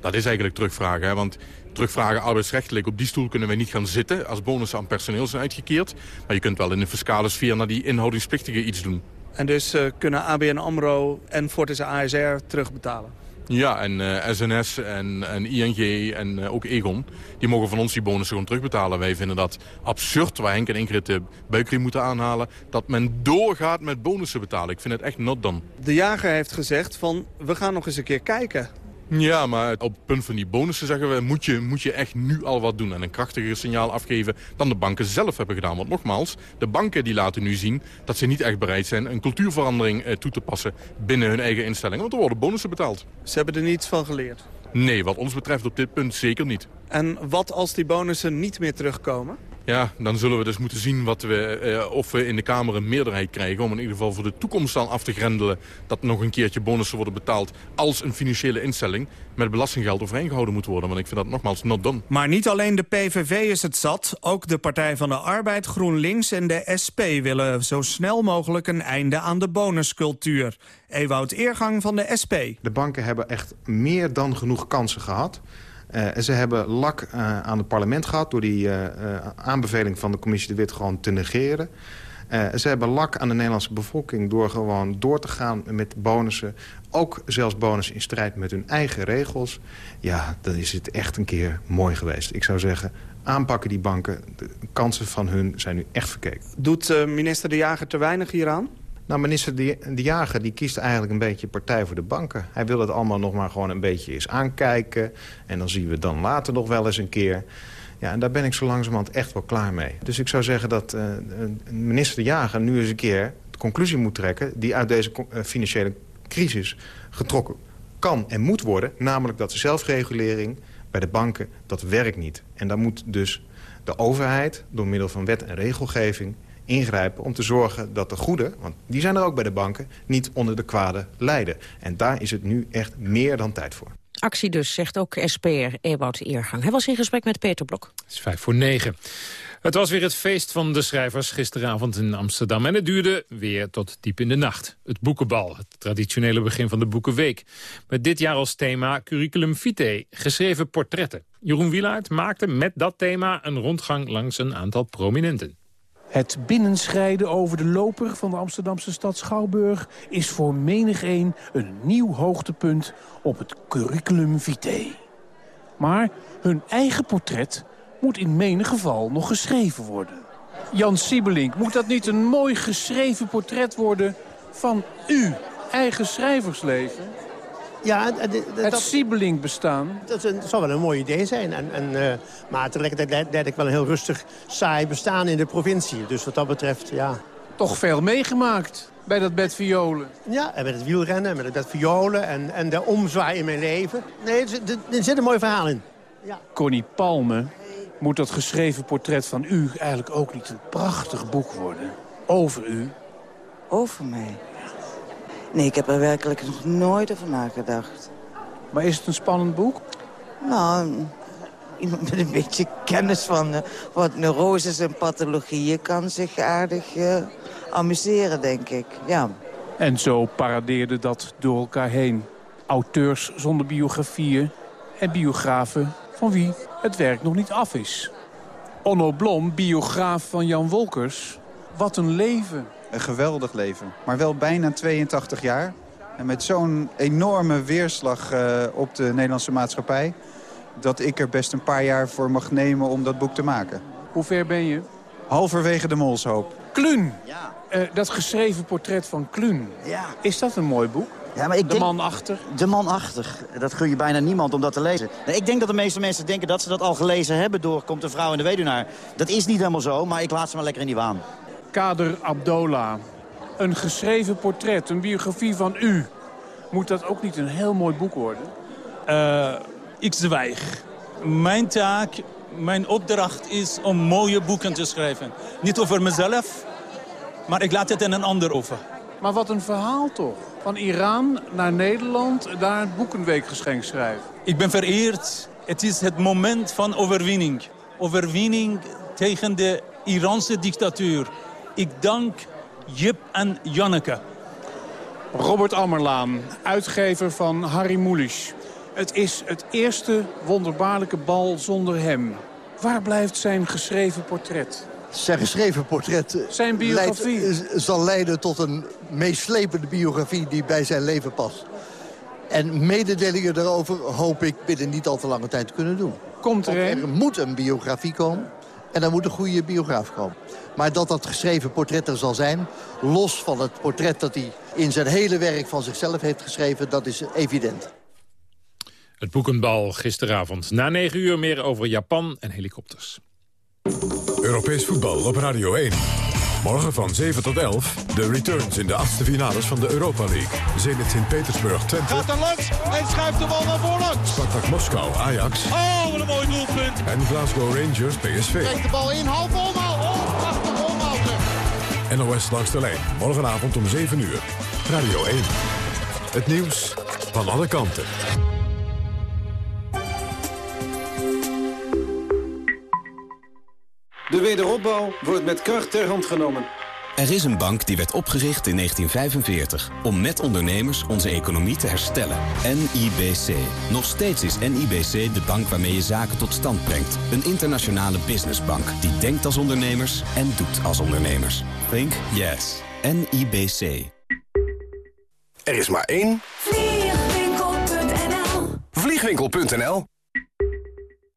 Dat is eigenlijk terugvragen. Hè? Want terugvragen arbeidsrechtelijk, op die stoel kunnen wij niet gaan zitten... als bonussen aan personeel zijn uitgekeerd. Maar je kunt wel in de fiscale sfeer naar die inhoudingsplictige iets doen. En dus uh, kunnen ABN AMRO en Fortis ASR terugbetalen? Ja, en uh, eh, SNS en, ING en uh, ook Egon, die mogen van ons die bonussen gewoon terugbetalen. Wij vinden dat absurd, waar Henk en Ingrid de buikriem moeten aanhalen, dat men doorgaat met bonussen betalen. Ik vind het echt not dan. De jager heeft gezegd van, we gaan nog eens een keer kijken. Ja, maar op het punt van die bonussen zeggen we... Moet je, moet je echt nu al wat doen en een krachtiger signaal afgeven... dan de banken zelf hebben gedaan. Want nogmaals, de banken die laten nu zien... dat ze niet echt bereid zijn een cultuurverandering eh, toe te passen... binnen hun eigen instellingen. Want er worden bonussen betaald. Ze hebben er niets van geleerd? Nee, wat ons betreft op dit punt zeker niet. En wat als die bonussen niet meer terugkomen? Ja, dan zullen we dus moeten zien wat we, eh, of we in de Kamer een meerderheid krijgen... om in ieder geval voor de toekomst dan af te grendelen... dat nog een keertje bonussen worden betaald als een financiële instelling... met belastinggeld overeengehouden moet worden. Want ik vind dat nogmaals not done. Maar niet alleen de PVV is het zat. Ook de Partij van de Arbeid, GroenLinks en de SP... willen zo snel mogelijk een einde aan de bonuscultuur. Ewout Eergang van de SP. De banken hebben echt meer dan genoeg kansen gehad... Uh, ze hebben lak uh, aan het parlement gehad... door die uh, aanbeveling van de commissie de Wit gewoon te negeren. Ze hebben lak aan de Nederlandse bevolking door gewoon door te gaan met bonussen. Ook zelfs bonussen in strijd met hun eigen regels. Ja, dan is het echt een keer mooi geweest. Ik zou zeggen, aanpakken die banken. De kansen van hun zijn nu echt verkeken. Doet minister De Jager te weinig hieraan? Nou, minister De, Jager die kiest eigenlijk een beetje partij voor de banken. Hij wil het allemaal nog maar gewoon een beetje eens aankijken. En dan zien we dan later nog wel eens een keer. Ja, en daar ben ik zo langzamerhand echt wel klaar mee. Dus ik zou zeggen dat uh, minister De Jager nu eens een keer de conclusie moet trekken... die uit deze uh, financiële crisis getrokken kan en moet worden. Namelijk dat de zelfregulering bij de banken, dat werkt niet. En daar moet dus de overheid door middel van wet en regelgeving ingrijpen om te zorgen dat de goede, want die zijn er ook bij de banken, niet onder de kwade lijden. En daar is het nu echt meer dan tijd voor. Actie dus, zegt ook SPR Ewout Eergang. Hij was in gesprek met Peter Blok. Het is vijf voor negen. Het was weer het feest van de schrijvers gisteravond in Amsterdam. En het duurde weer tot diep in de nacht. Het boekenbal, het traditionele begin van de Boekenweek. Met dit jaar als thema Curriculum Vitae, geschreven portretten. Jeroen Wielaert maakte met dat thema een rondgang langs een aantal prominenten. Het binnenschrijden over de loper van de Amsterdamse stad Schouwburg... is voor menigeen een nieuw hoogtepunt op het curriculum vitae. Maar hun eigen portret moet in menig geval nog geschreven worden. Jan Siebelink, moet dat niet een mooi geschreven portret worden... van uw eigen schrijversleven? Ja, het Siebelink bestaan. Dat, een, zou wel een mooi idee zijn. En, en, uh, maar tegelijkertijd leid ik wel een heel rustig, saai bestaan in de provincie. Dus wat dat betreft, ja. Toch veel meegemaakt bij dat bed violen. Ja, en met het wielrennen, en met het bed violen en, en de omzwaai in mijn leven. Nee, er, er zit een mooi verhaal in. Ja. Connie Palme, moet dat geschreven portret van u eigenlijk ook niet een prachtig boek worden? Over u? Over mij? Nee, ik heb er werkelijk nog nooit over nagedacht. Maar is het een spannend boek? Nou, iemand met een beetje kennis van uh, wat neuroses en pathologieën... kan zich aardig uh, amuseren, denk ik, ja. En zo paradeerde dat door elkaar heen. Auteurs zonder biografieën en biografen van wie het werk nog niet af is. Onno Blom, biograaf van Jan Wolkers. Wat een leven. Een geweldig leven. Maar wel bijna 82 jaar. En met zo'n enorme weerslag uh, op de Nederlandse maatschappij... dat ik er best een paar jaar voor mag nemen om dat boek te maken. Hoe ver ben je? Halverwege de Molshoop. Kluun. Ja. Uh, dat geschreven portret van Kluun. Ja. Is dat een mooi boek? Ja, maar ik de denk, man achter? De man achter. Dat gun je bijna niemand om dat te lezen. Nee, ik denk dat de meeste mensen denken dat ze dat al gelezen hebben door Komt de vrouw en de weduwnaar. Dat is niet helemaal zo, maar ik laat ze maar lekker in die waan. Kader Abdola. Een geschreven portret, een biografie van u. Moet dat ook niet een heel mooi boek worden? Uh, ik zwijg. Mijn taak, mijn opdracht is om mooie boeken te schrijven. Niet over mezelf, maar ik laat het aan een ander over. Maar wat een verhaal toch? Van Iran naar Nederland, daar een boekenweekgeschenk schrijven. Ik ben vereerd. Het is het moment van overwinning. Overwinning tegen de Iranse dictatuur. Ik dank Jip en Janneke. Robert Ammerlaan, uitgever van Harry Mulisch. Het is het eerste wonderbaarlijke bal zonder hem. Waar blijft zijn geschreven portret? Zijn geschreven portret zijn biografie. Leidt, zal leiden tot een meeslepende biografie die bij zijn leven past. En mededelingen daarover hoop ik binnen niet al te lange tijd te kunnen doen. Komt er een? Er moet een biografie komen en er moet een goede biograaf komen. Maar dat dat geschreven portret er zal zijn... los van het portret dat hij in zijn hele werk van zichzelf heeft geschreven... dat is evident. Het boekenbal gisteravond. Na negen uur meer over Japan en helikopters. Europees voetbal op Radio 1. Morgen van 7 tot 11, de returns in de achtste finales van de Europa League. Zenit Sint-Petersburg, Twente. Gaat er langs en schuift de bal naar voren. Spartak Moskou, Ajax. Oh, wat een mooi doelpunt. En Glasgow Rangers, PSV. Trekt de bal in, half omhaal. Oh, prachtig omhouden. NOS langs de lijn, morgenavond om 7 uur. Radio 1. Het nieuws van alle kanten. De wederopbouw wordt met kracht ter hand genomen. Er is een bank die werd opgericht in 1945 om met ondernemers onze economie te herstellen. NIBC. Nog steeds is NIBC de bank waarmee je zaken tot stand brengt. Een internationale businessbank die denkt als ondernemers en doet als ondernemers. Think yes. NIBC. Er is maar één. Vliegwinkel.nl Vliegwinkel.nl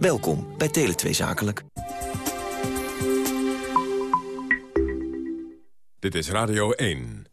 Welkom bij Tele2 Zakelijk. Dit is Radio 1.